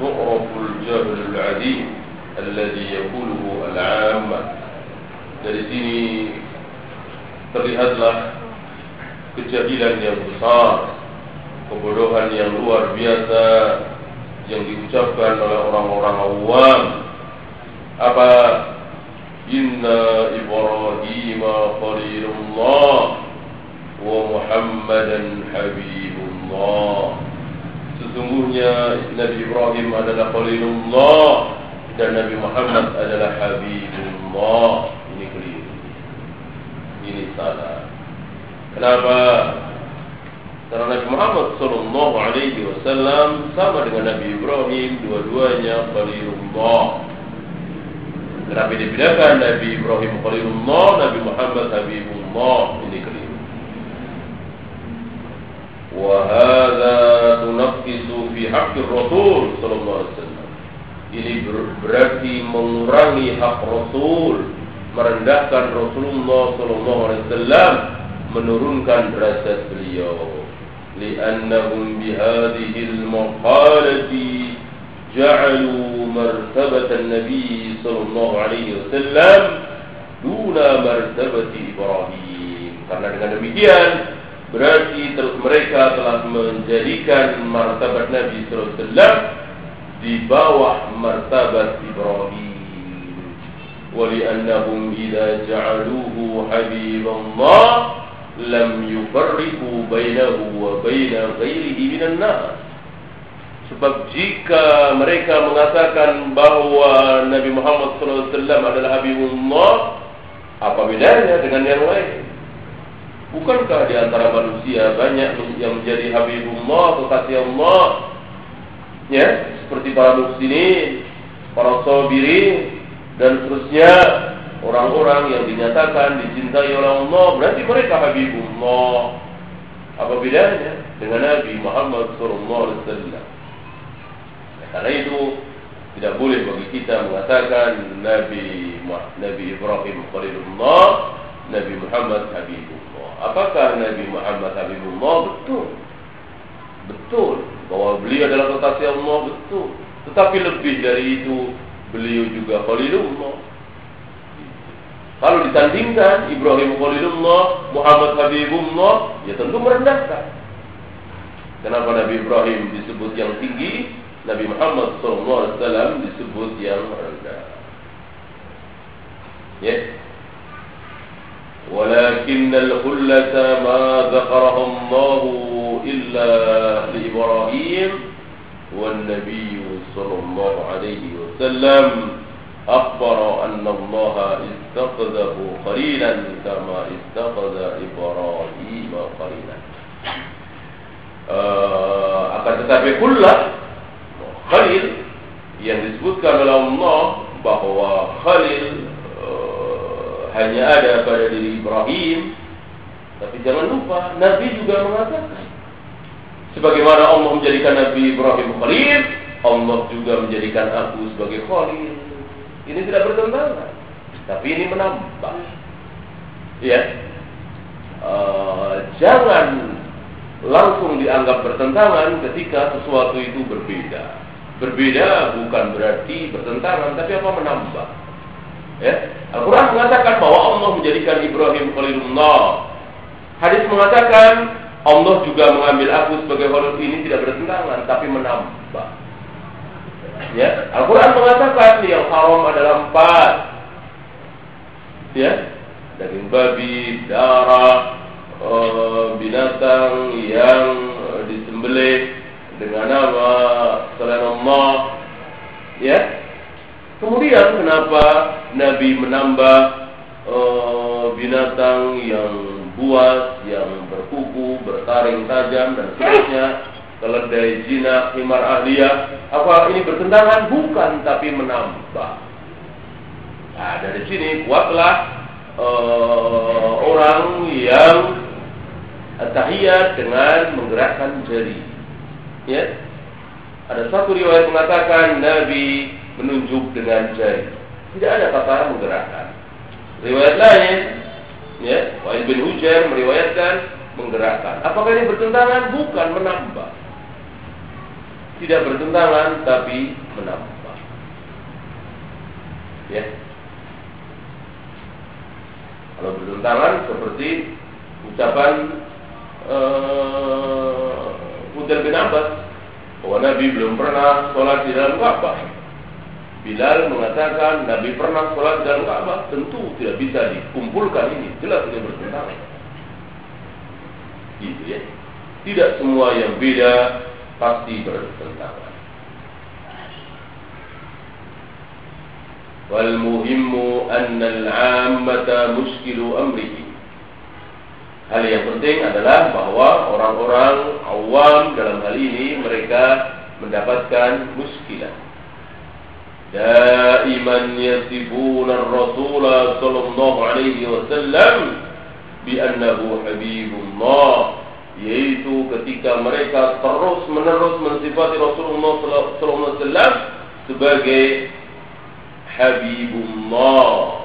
Speaker 2: تعرف الجهل العديم الذي يقوله العامة dari sini terlihatlah kejahilan yang besar kebodohan yang luar biasa yang diucapkan oleh orang-orang awam apa إبراهيم خليل الله ومحمدا حبيب الله Sesungguhnya Nabi Ibrahim adalah Khalilullah dan Nabi Muhammad adalah Habibullah. Ini keliru. Ini salah. Kenapa? Karena Nabi Muhammad Sallallahu Alaihi Wasallam sama dengan Nabi Ibrahim, dua-duanya Khalilullah. Kenapa dibedakan Nabi Ibrahim Khalilullah, Nabi Muhammad Habibullah ini keliru. Wahada tunafkisu fi haqqir Rasul sallallahu alaihi wasallam. Ini berarti mengurangi hak Rasul, merendahkan Rasulullah sallallahu alaihi wasallam, menurunkan derajat beliau. Li'annahum bihadhihi al-maqalati جعلوا مرتبة النبي صلى الله عليه وسلم دون مرتبة إبراهيم karena dengan demikian berarti mereka telah menjadikan martabat Nabi sallallahu alaihi wasallam di bawah martabat Ibrahim ولأنهم إذا جعلوه حبيب الله لم يفرقوا بينه وبين غيره من الناس Sebab jika mereka mengatakan bahawa Nabi Muhammad SAW adalah Habibullah, apa bedanya dengan yang lain? Bukankah di antara manusia banyak yang menjadi Habibullah, kekasih Allah? Ya, seperti para muslimin, para sabirin, dan seterusnya orang-orang yang dinyatakan dicintai oleh Allah berarti mereka Habibullah. Apa bedanya dengan Nabi Muhammad SAW? Karena itu tidak boleh bagi kita mengatakan Nabi Nabi Ibrahim Khalilullah, Nabi Muhammad Habibullah. Apakah Nabi Muhammad Habibullah betul? Betul bahwa beliau adalah kekasih Allah betul. Tetapi lebih dari itu beliau juga Khalilullah. Kalau ditandingkan Ibrahim Khalilullah, Muhammad Habibullah, ya tentu merendahkan. Kenapa Nabi Ibrahim disebut yang tinggi, Nabi Muhammad SAW disebut yang rendah. Ya. ولكن الخلة ما ذكره الله إلا لإبراهيم والنبي صلى الله عليه وسلم أخبر أن الله استخذه قليلا كما استخذ إبراهيم قليلا uh, akan tetapi kullah Khalil yang bahwa Khalil uh, hanya ada pada diri Ibrahim tapi jangan lupa Nabi juga mengatakan sebagaimana Allah menjadikan Nabi Ibrahim Khalil Allah juga menjadikan aku sebagai Khalil ini tidak bertentangan tapi ini menambah ya uh, jangan langsung dianggap bertentangan ketika sesuatu itu berbeda. Berbeda bukan berarti bertentangan, tapi apa menambah. Ya, Al-Quran mengatakan bahwa Allah menjadikan Ibrahim Khalilullah. Hadis mengatakan Allah juga mengambil aku sebagai Khalil ini tidak bertentangan, tapi menambah. Ya, Al-Quran mengatakan yang haram adalah empat. Ya, daging babi, darah, uh, binatang yang uh, disembelih dengan nama selain Allah ya kemudian kenapa Nabi menambah uh, binatang yang buas yang berkuku bertaring tajam dan seterusnya keledai jinak himar ahliya apa ini bertentangan bukan tapi menambah nah dari sini kuatlah uh, orang yang tahiyat dengan menggerakkan jari. Ya. Ada satu riwayat mengatakan Nabi menunjuk dengan jari. Tidak ada kata menggerakkan. Riwayat lain, ya, Wa'il bin Hujair meriwayatkan menggerakkan. Apakah ini bertentangan? Bukan menambah. Tidak bertentangan, tapi menambah. Ya. Kalau bertentangan seperti ucapan uh, bin Abbas bahwa Nabi belum pernah sholat di dalam Ka'bah. Bilal mengatakan Nabi pernah sholat dalam Ka'bah, tentu tidak bisa dikumpulkan ini, jelas ini bertentangan. Gitu ya. Tidak semua yang beda pasti bertentangan. Wal muhimmu anna al-'ammata muskilu amrihi Hal yang penting adalah bahwa orang-orang awam dalam hal ini mereka mendapatkan muskilah. Daiman yasibuna ar-rasul sallallahu alaihi wasallam bi annahu habibullah yaitu ketika mereka terus menerus mensifati Rasulullah sallallahu alaihi wasallam sebagai habibullah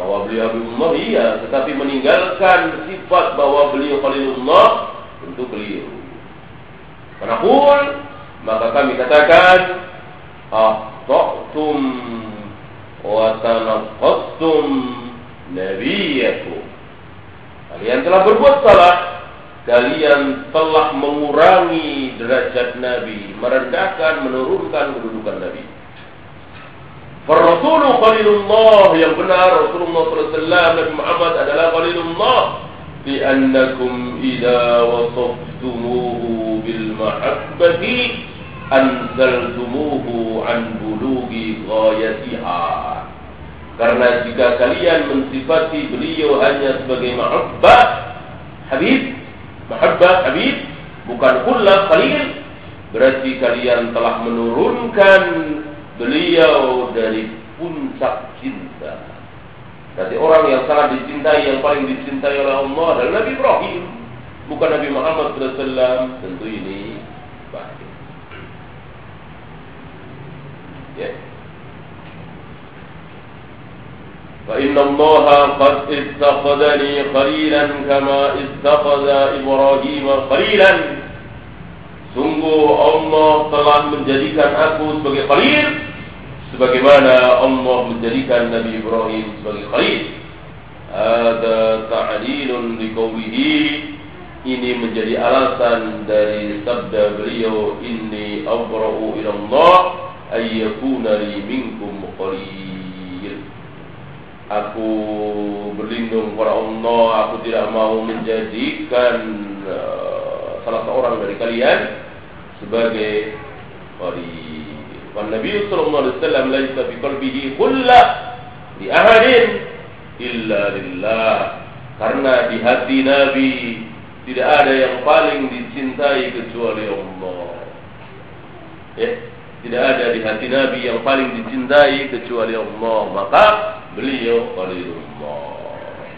Speaker 2: bahwa beliau Habibullah iya, tetapi meninggalkan sifat bahwa beliau Khalilullah tentu beliau. Kenapa? maka kami katakan wa tanaqqastum nabiyakum. Kalian telah berbuat salah. Kalian telah mengurangi derajat Nabi, merendahkan, menurunkan kedudukan Nabi. Rasul Khalilullah yang benar Rasulullah SAW Nabi Muhammad adalah Liannakum idha wasaftumuhu bil mahabbati Anzaltumuhu an bulugi ghayatiha Karena jika kalian mensifati beliau hanya sebagai mahabbah Habib Mahabbah Habib Bukan kullah khalil Berarti kalian telah menurunkan beliau dari puncak cinta. Berarti orang yang sangat dicintai, yang paling dicintai oleh Allah adalah Nabi Ibrahim, bukan Nabi Muhammad SAW. Tentu ini baik. Ya. فإن الله قد اتخذني خليلا كما اتخذ إبراهيم خليلا Sungguh Allah telah menjadikan aku sebagai khalil sebagaimana Allah menjadikan Nabi Ibrahim sebagai khalil ada ta'lilun liqaulihi ini menjadi alasan dari sabda beliau inni abra'u ila Allah ayyakuna li minkum qalil. Aku berlindung kepada Allah aku tidak mau menjadikan eh, salah seorang dari kalian sebagai qalil. Wa nabi sallallahu alaihi wasallam laisa fi qalbihi khullah li ahadin illa lillah. Karena di hati nabi tidak ada yang paling dicintai kecuali Allah. Ya tidak ada di hati Nabi yang paling dicintai kecuali Allah. Maka beliau Khalilullah.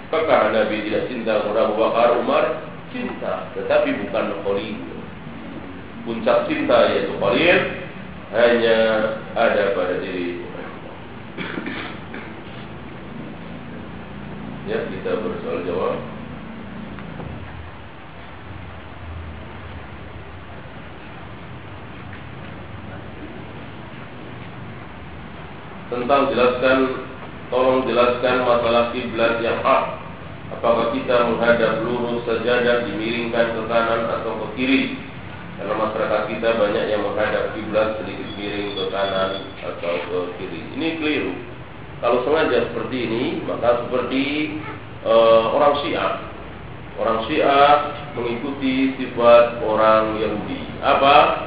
Speaker 2: Apakah Nabi tidak cinta kepada Abu Bakar, Umar? Cinta, tetapi bukan Khalil. Puncak cinta yaitu Khalil hanya ada pada diri Ya, kita bersoal jawab. Tentang jelaskan, tolong jelaskan masalah kiblat yang hak. Apakah kita menghadap lurus sajadah dimiringkan ke kanan atau ke kiri? Karena masyarakat kita banyak yang menghadap kiblat sedikit miring ke kanan atau ke kiri. Ini keliru. Kalau sengaja seperti ini, maka seperti uh, orang Syiah. Orang Syiah mengikuti sifat orang Yahudi. Apa?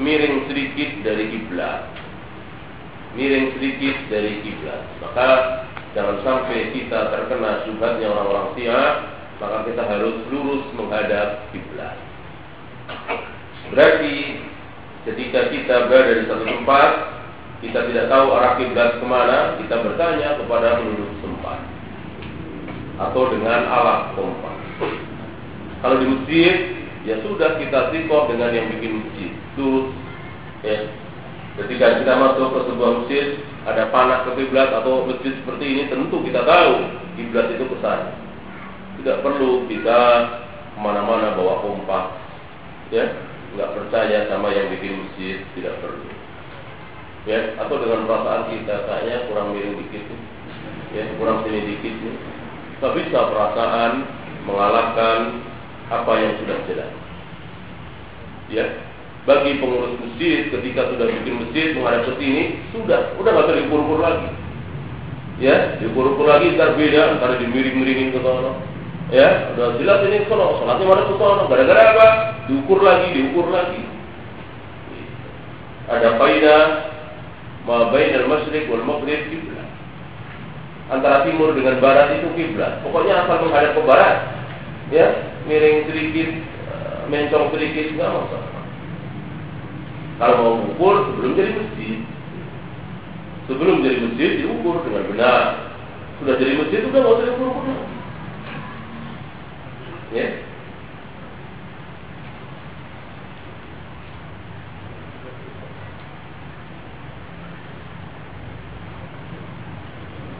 Speaker 2: Miring sedikit dari kiblat. Miring sedikit dari kiblat. Maka jangan sampai kita terkena subhatnya orang-orang Syiah, maka kita harus lurus menghadap kiblat. Berarti ketika kita berada di satu tempat, kita tidak tahu arah kiblat ke mana, kita bertanya kepada penduduk tempat atau dengan alat kompas. Kalau di masjid, ya sudah kita sikoh dengan yang bikin masjid. Turut, ya. Ketika kita masuk ke sebuah masjid, ada panah ke kiblat atau masjid seperti ini, tentu kita tahu kiblat itu ke sana. Tidak perlu kita ke mana-mana bawa kompas, ya. Nggak percaya sama yang bikin masjid tidak perlu. Ya atau dengan perasaan kita kayaknya kurang miring dikit ya kurang sini dikit nih. Tak bisa perasaan mengalahkan apa yang sudah jelas. Ya bagi pengurus masjid ketika sudah bikin masjid menghadap ke sini sudah udah nggak usah diukur-ukur lagi ya diukur-ukur lagi ntar beda antara dimiring-miringin ke sana Ya, udah jelas ini sono, sholatnya mana tuh sono. Gara-gara apa? Diukur lagi, diukur lagi. Ada faidah ma bainal masyriq wal maghrib kiblat. Antara timur dengan barat itu kiblat. Pokoknya asal menghadap ke barat, ya, miring sedikit, eh, mencong sedikit nggak masalah. Kalau mau ukur sebelum jadi masjid, sebelum jadi masjid diukur dengan benar. Sudah jadi masjid udah nggak usah diukur-ukur Ya.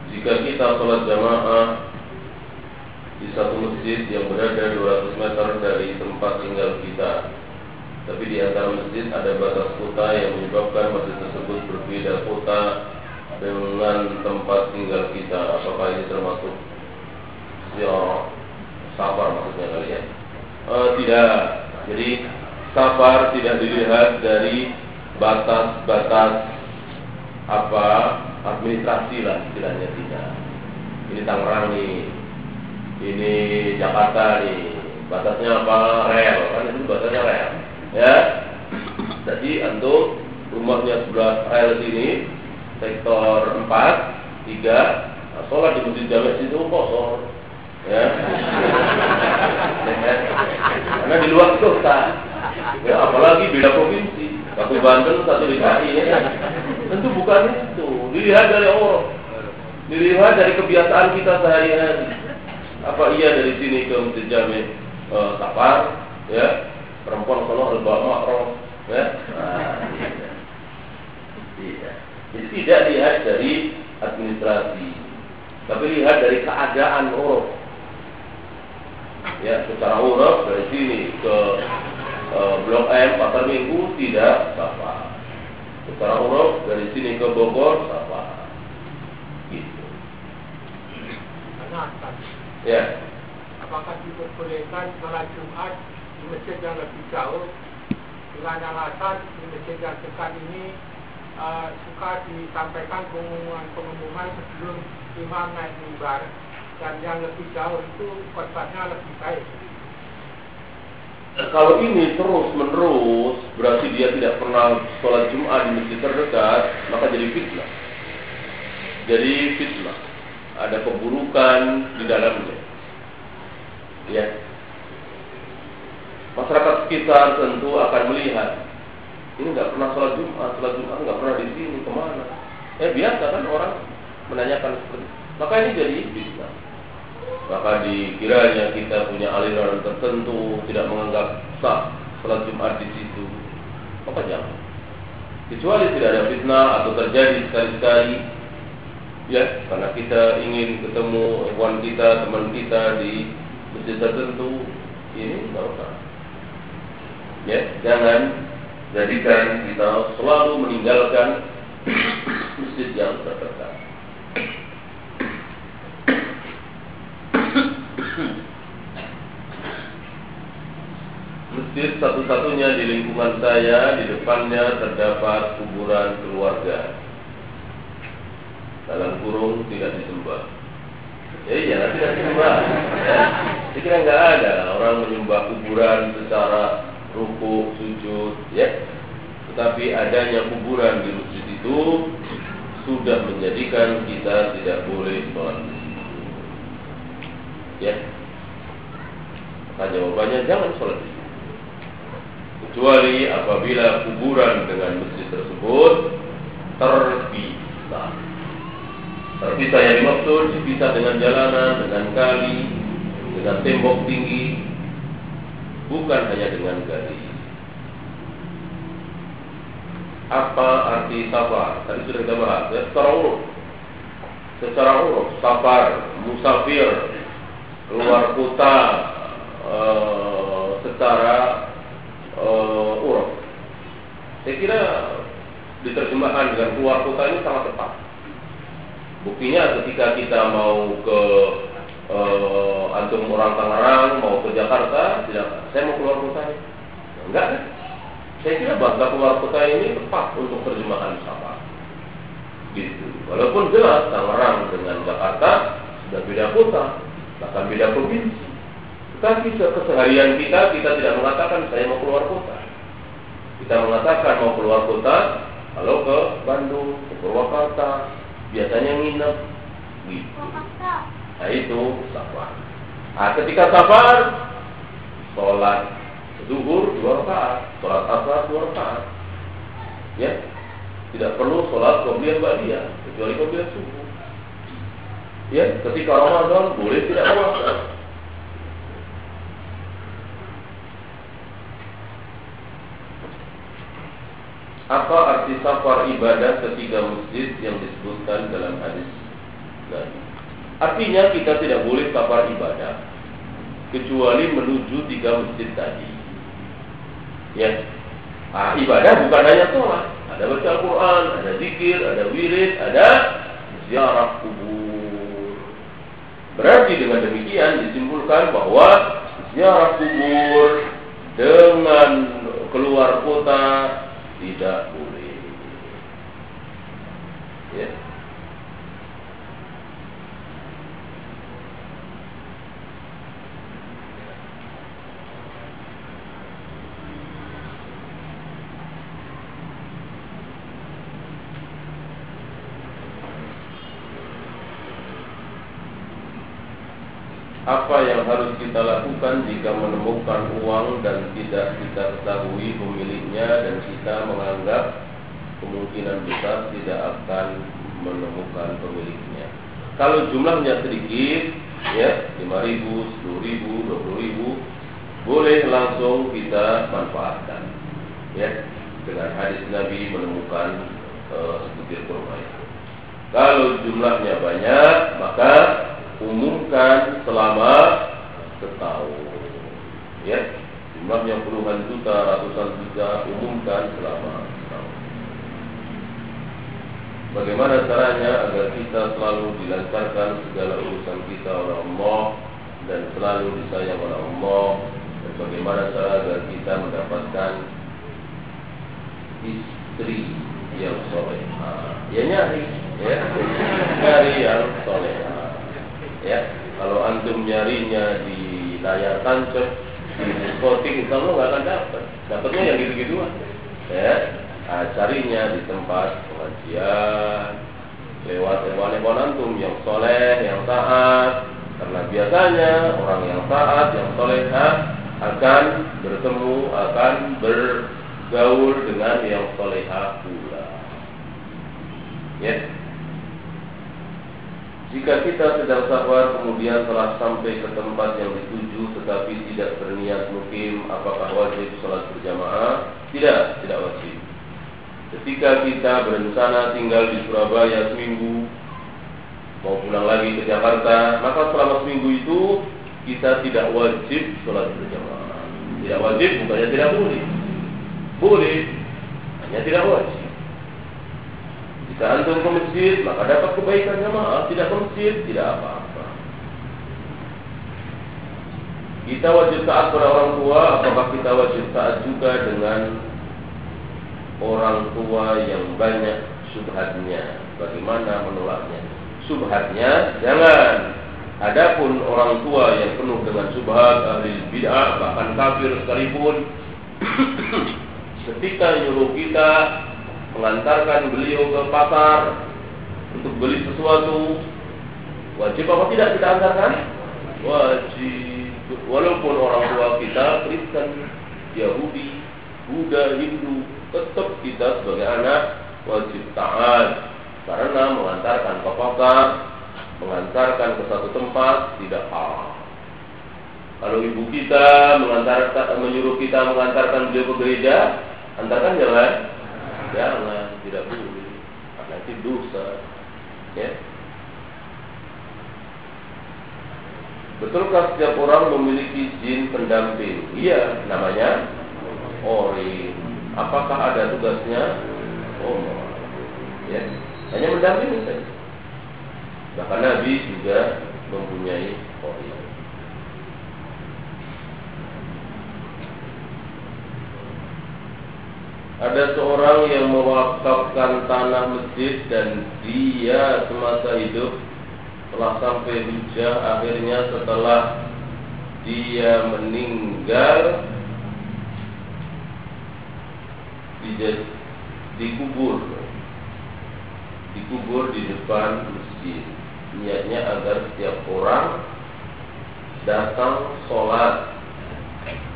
Speaker 2: Jika kita sholat jamaah di satu masjid yang berada 200 meter dari tempat tinggal kita, tapi di antara masjid ada batas kota yang menyebabkan masjid tersebut berbeda kota dengan tempat tinggal kita. Apakah ini termasuk ziarah? Safar maksudnya kali ya. Uh, tidak. Jadi safar tidak dilihat dari batas-batas apa administrasi lah istilahnya tidak. Ini Tangerang nih, ini Jakarta nih, batasnya apa rel kan itu batasnya rel, ya. Jadi antum rumahnya sebelah rel sini, sektor 4, 3, nah, sholat di masjid jamek situ kosong ya. Karena di luar kota, ya apalagi beda provinsi, satu Banten, satu DKI, ya. tentu bukan itu. Dilihat dari orang, dilihat dari kebiasaan kita sehari-hari. Apa iya dari sini ke Masjid Jami uh, Safar, ya perempuan kalau bawa makro, ya. Nah, iya. Jadi tidak lihat dari administrasi, tapi lihat dari keadaan orang ya secara urut dari sini ke e, Blok M pasar Minggu tidak apa Secara urut dari sini ke Bogor safar. Gitu. Ya.
Speaker 3: Apakah diperbolehkan sholat Jumat masjid yang lebih jauh dengan alasan di masjid yang dekat ini uh, suka disampaikan pengumuman-pengumuman sebelum imam naik mimbar dan yang lebih jauh itu khotbahnya lebih baik.
Speaker 2: Kalau ini terus menerus berarti dia tidak pernah sholat Jumat di masjid terdekat, maka jadi fitnah. Jadi fitnah. Ada keburukan di dalamnya. Ya. Masyarakat sekitar tentu akan melihat. Ini nggak pernah sholat Jumat, sholat Jumat nggak pernah di sini ke mana? Ya biasa kan orang menanyakan seperti maka ini jadi fitnah. Maka dikiranya kita punya aliran tertentu tidak menganggap sah salat Jumat di situ maka jangan. Kecuali tidak ada fitnah atau terjadi sekali-sekali ya karena kita ingin ketemu ikhwan kita teman kita di masjid tertentu ini nggak usah ya jangan jadikan kita selalu meninggalkan masjid yang terdekat Masjid satu-satunya di lingkungan saya, di depannya terdapat kuburan keluarga. Dalam kurung tidak disembah. Ya iya, tidak disembah. Ya. Saya kira nggak ada orang menyembah kuburan secara ruku, sujud, ya. Tetapi adanya kuburan di masjid itu sudah menjadikan kita tidak boleh sholat Ya. Maka jawabannya jangan sholat di kecuali apabila kuburan dengan masjid tersebut terpisah. Terpisah yang dimaksud dipisah dengan jalanan, dengan kali, dengan tembok tinggi, bukan hanya dengan garis. Apa arti safar? Tadi sudah kita bahas ya, secara urut. Secara urut, safar, musafir, keluar kota, e, secara uh, urut. Saya kira diterjemahkan dengan keluar kota ini sangat tepat. Buktinya ketika kita mau ke uh, antum orang Tangerang, mau ke Jakarta, tidak, saya mau keluar kota. Enggak kan? Saya kira bahasa keluar kota ini tepat untuk terjemahan sama. Gitu. Walaupun jelas Tangerang dengan Jakarta sudah beda kota, bahkan beda provinsi. Tapi keseharian kita, kita tidak mengatakan saya mau keluar kota. Kita mengatakan mau keluar kota, kalau ke Bandung, ke Purwakarta, biasanya nginep. Gitu. Nah itu safar. Nah, ketika safar, sholat zuhur dua rakaat, sholat asar dua rakaat. Ya, tidak perlu sholat qobliyah ba'diyah kecuali qobliyah subuh. Ya, ketika Ramadan boleh tidak puasa. Apa arti safar ibadah ketiga masjid yang disebutkan dalam hadis Nabi? Artinya kita tidak boleh safar ibadah kecuali menuju tiga masjid tadi. Ya, ah, ibadah bukan hanya sholat, ada baca Al-Quran, ada zikir, ada wirid, ada ziarah kubur. Berarti dengan demikian disimpulkan bahwa ziarah kubur dengan keluar kota tidak boleh. Ya. Apa yang harus kita lakukan jika menemukan uang dan tidak kita ketahui pemiliknya dan kita menganggap kemungkinan besar tidak akan menemukan pemiliknya. Kalau jumlahnya sedikit, ya 5 ribu, 10 ribu, 20 ribu, boleh langsung kita manfaatkan. Ya, dengan hadis Nabi menemukan uh, sebutir kurma itu. Kalau jumlahnya banyak, maka umumkan selama setahun. Ya, jumlahnya puluhan juta, ratusan juta, umumkan selama setahun. Bagaimana caranya agar kita selalu dilancarkan segala urusan kita oleh Allah dan selalu disayang oleh Allah dan bagaimana cara agar kita mendapatkan istri yang soleh. Ya nyari, ya nyari yang soleh. Ya, kalau antum nyarinya di layar tancap di diskotik, insya Allah nggak akan dapat. Dapatnya yang gitu-gituan. Ya, nah, carinya di tempat pengajian, lewat hewan-hewan antum yang soleh, yang taat. Karena biasanya orang yang taat, yang soleha akan bertemu, akan bergaul dengan yang soleha pula. Ya. Jika kita sedang safar kemudian telah sampai ke tempat yang dituju tetapi tidak berniat mukim, apakah wajib sholat berjamaah? Tidak, tidak wajib. Ketika kita berencana tinggal di Surabaya seminggu, mau pulang lagi ke Jakarta, maka selama seminggu itu kita tidak wajib sholat berjamaah. Tidak wajib, bukannya tidak boleh. Boleh, hanya tidak wajib. Jika antum ke masjid, maka dapat kebaikan jamaah. Tidak ke masjid, tidak apa-apa. Kita wajib taat pada orang tua, apakah kita wajib taat juga dengan orang tua yang banyak subhatnya? Bagaimana menolaknya? Subhatnya jangan. Adapun orang tua yang penuh dengan subhat ahli bid'ah bahkan kafir sekalipun ketika nyuruh kita mengantarkan beliau ke pasar untuk beli sesuatu. Wajib apa tidak kita antarkan? Wajib. Walaupun orang tua kita Kristen Yahudi Buddha Hindu tetap kita sebagai anak wajib taat. Karena mengantarkan ke pasar mengantarkan ke satu tempat tidak haram kalau ibu kita mengantarkan menyuruh kita mengantarkan beliau ke gereja antarkan jangan jangan tidak boleh itu dosa ya Betulkah setiap orang memiliki jin pendamping? Iya, namanya ori. Apakah ada tugasnya? Oh, ya, hanya mendampingi saja. Bahkan Nabi juga mempunyai ori. Ada seorang yang mewakafkan tanah masjid dan dia semasa hidup telah sampai hujah. Akhirnya setelah dia meninggal dikubur. Dikubur di depan masjid. Niatnya agar setiap orang datang sholat.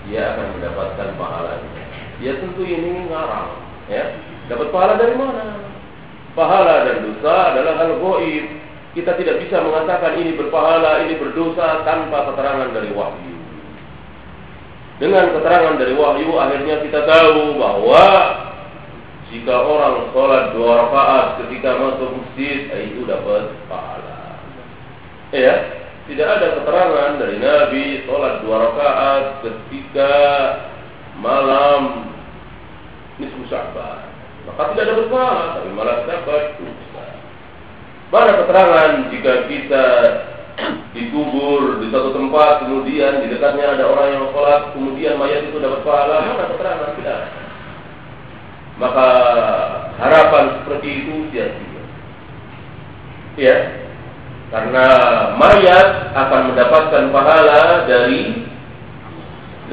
Speaker 2: Dia akan mendapatkan pahalanya ya tentu ini ngarang ya. Dapat pahala dari mana? Pahala dan dosa adalah hal goib kita tidak bisa mengatakan ini berpahala ini berdosa tanpa keterangan dari wahyu. Dengan keterangan dari wahyu akhirnya kita tahu bahwa jika orang sholat dua rakaat ketika masuk masjid itu dapat pahala. Ya tidak ada keterangan dari Nabi sholat dua rakaat ketika malam Sya'ban. Maka tidak ada pahala, tapi malah dapat dosa. Mana keterangan jika kita dikubur di satu tempat, kemudian di dekatnya ada orang yang sholat, kemudian mayat itu dapat pahala? Mana keterangan? Tidak. Maka harapan seperti itu sia-sia. Ya, karena mayat akan mendapatkan pahala dari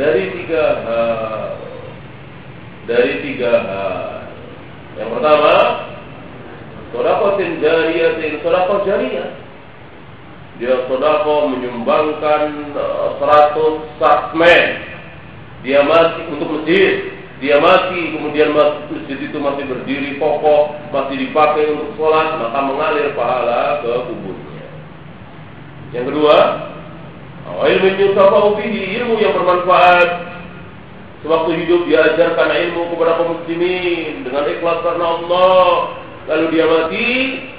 Speaker 2: dari tiga hal dari tiga hal. Yang pertama, sodakotin jariyatin, sodako jariyah. Dia sodako menyumbangkan eh, seratus sakmen. Dia mati untuk masjid. Dia mati, kemudian masjid itu masih berdiri kokoh, masih dipakai untuk sholat, maka mengalir pahala ke kuburnya. Yang kedua, ilmu yang bermanfaat Sewaktu hidup diajarkan ilmu kepada kaum muslimin dengan ikhlas karena Allah. Lalu dia mati,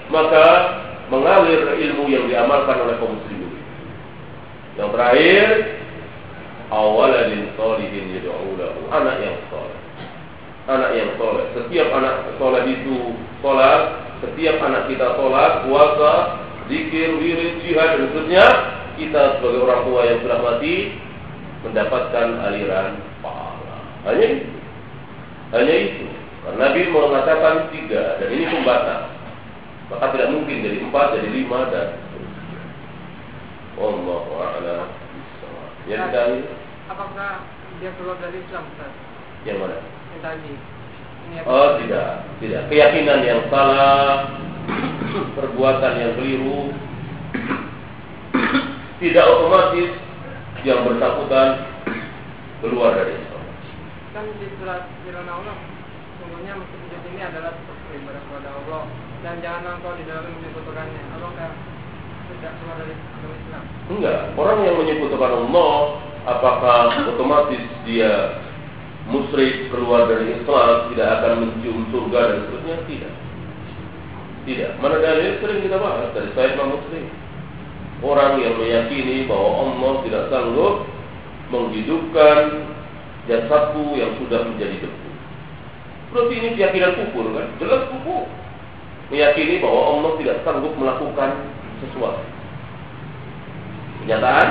Speaker 2: maka mengalir ilmu yang diamalkan oleh kaum muslimin. Yang terakhir, awaladin solihin yad'u Anak yang soleh. Anak yang soleh. Setiap anak soleh itu sholat, setiap anak kita sholat, puasa, zikir, wirid, jihad dan seterusnya, kita sebagai orang tua yang sudah mati mendapatkan aliran pahala. Hanya itu. Hanya itu. Karena Nabi mengatakan tiga dan ini pembatas. Maka tidak mungkin dari empat jadi lima dan Allah a'lam Yang tadi
Speaker 3: apakah dia keluar dari Islam Ustaz?
Speaker 2: Yang mana?
Speaker 3: Yang tadi.
Speaker 2: Oh tidak, tidak. Keyakinan yang salah, perbuatan yang keliru, tidak otomatis yang bersangkutan keluar dari Islam.
Speaker 3: Kan di surat Allah, semuanya masjid ini adalah beribadah kepada Allah dan jangan engkau di dalam menyebutkannya. Apakah tidak keluar dari Islam?
Speaker 2: Enggak, orang yang menyebutkan Allah apakah otomatis dia musyrik keluar dari Islam tidak akan mencium surga dan seterusnya tidak. Tidak. Mana dalil sering kita bahas dari saya Muslim. Orang yang meyakini bahwa Allah tidak sanggup menghidupkan jasadku yang sudah menjadi debu. Berarti ini keyakinan kufur kan? Jelas kufur. Meyakini bahwa Allah tidak sanggup melakukan sesuatu. Kenyataan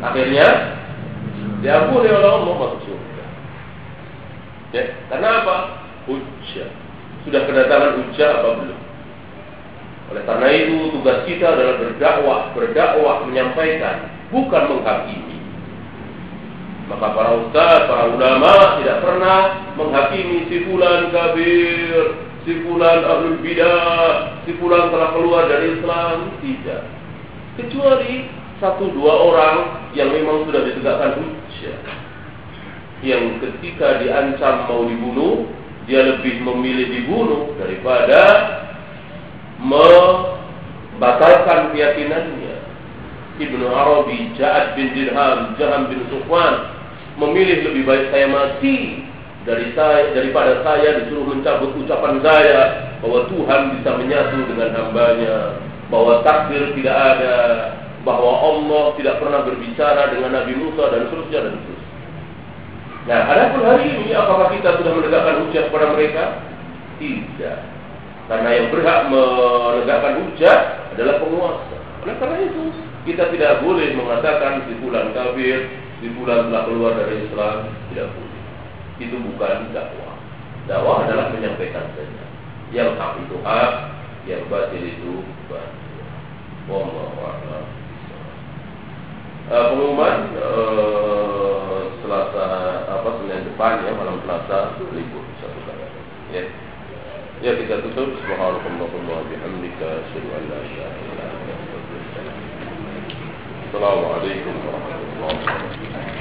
Speaker 2: akhirnya diampuni oleh Allah masuk surga. Ya, karena apa? Hujjah. Sudah kedatangan hujjah apa belum? Oleh karena itu tugas kita adalah berdakwah, berdakwah menyampaikan, bukan menghakimi. Maka para ustaz, para ulama tidak pernah menghakimi si fulan kafir, si fulan ahlul bidah, si fulan telah keluar dari Islam, tidak. Kecuali satu dua orang yang memang sudah ditegakkan hujjah. Yang ketika diancam mau dibunuh, dia lebih memilih dibunuh daripada membatalkan keyakinannya. Ibnu Arabi, Ja'ad bin Dirham, Jaham bin Sufwan memilih lebih baik saya mati dari saya daripada saya disuruh mencabut ucapan saya bahwa Tuhan bisa menyatu dengan hambanya, bahwa takdir tidak ada, bahwa Allah tidak pernah berbicara dengan Nabi Musa dan seterusnya dan seterusnya. Nah, adapun hari ini apakah kita sudah menegakkan hujah kepada mereka? Tidak. Karena yang berhak menegakkan hujah adalah penguasa. Oleh karena itu, kita tidak boleh mengatakan si fulan kafir, si fulan telah keluar dari Islam, tidak boleh. Itu bukan dakwah. Dakwah adalah menyampaikan saja. Yang hak itu hak, yang batil itu batil. Wallahu a'lam. Uh, pengumuman uh, Selasa apa Senin depan ya malam Selasa libur satu kali. Ya. Ya kita tutup subhanallah wa bihamdika asyhadu an la ilaha illa anta astaghfiruka wa atubu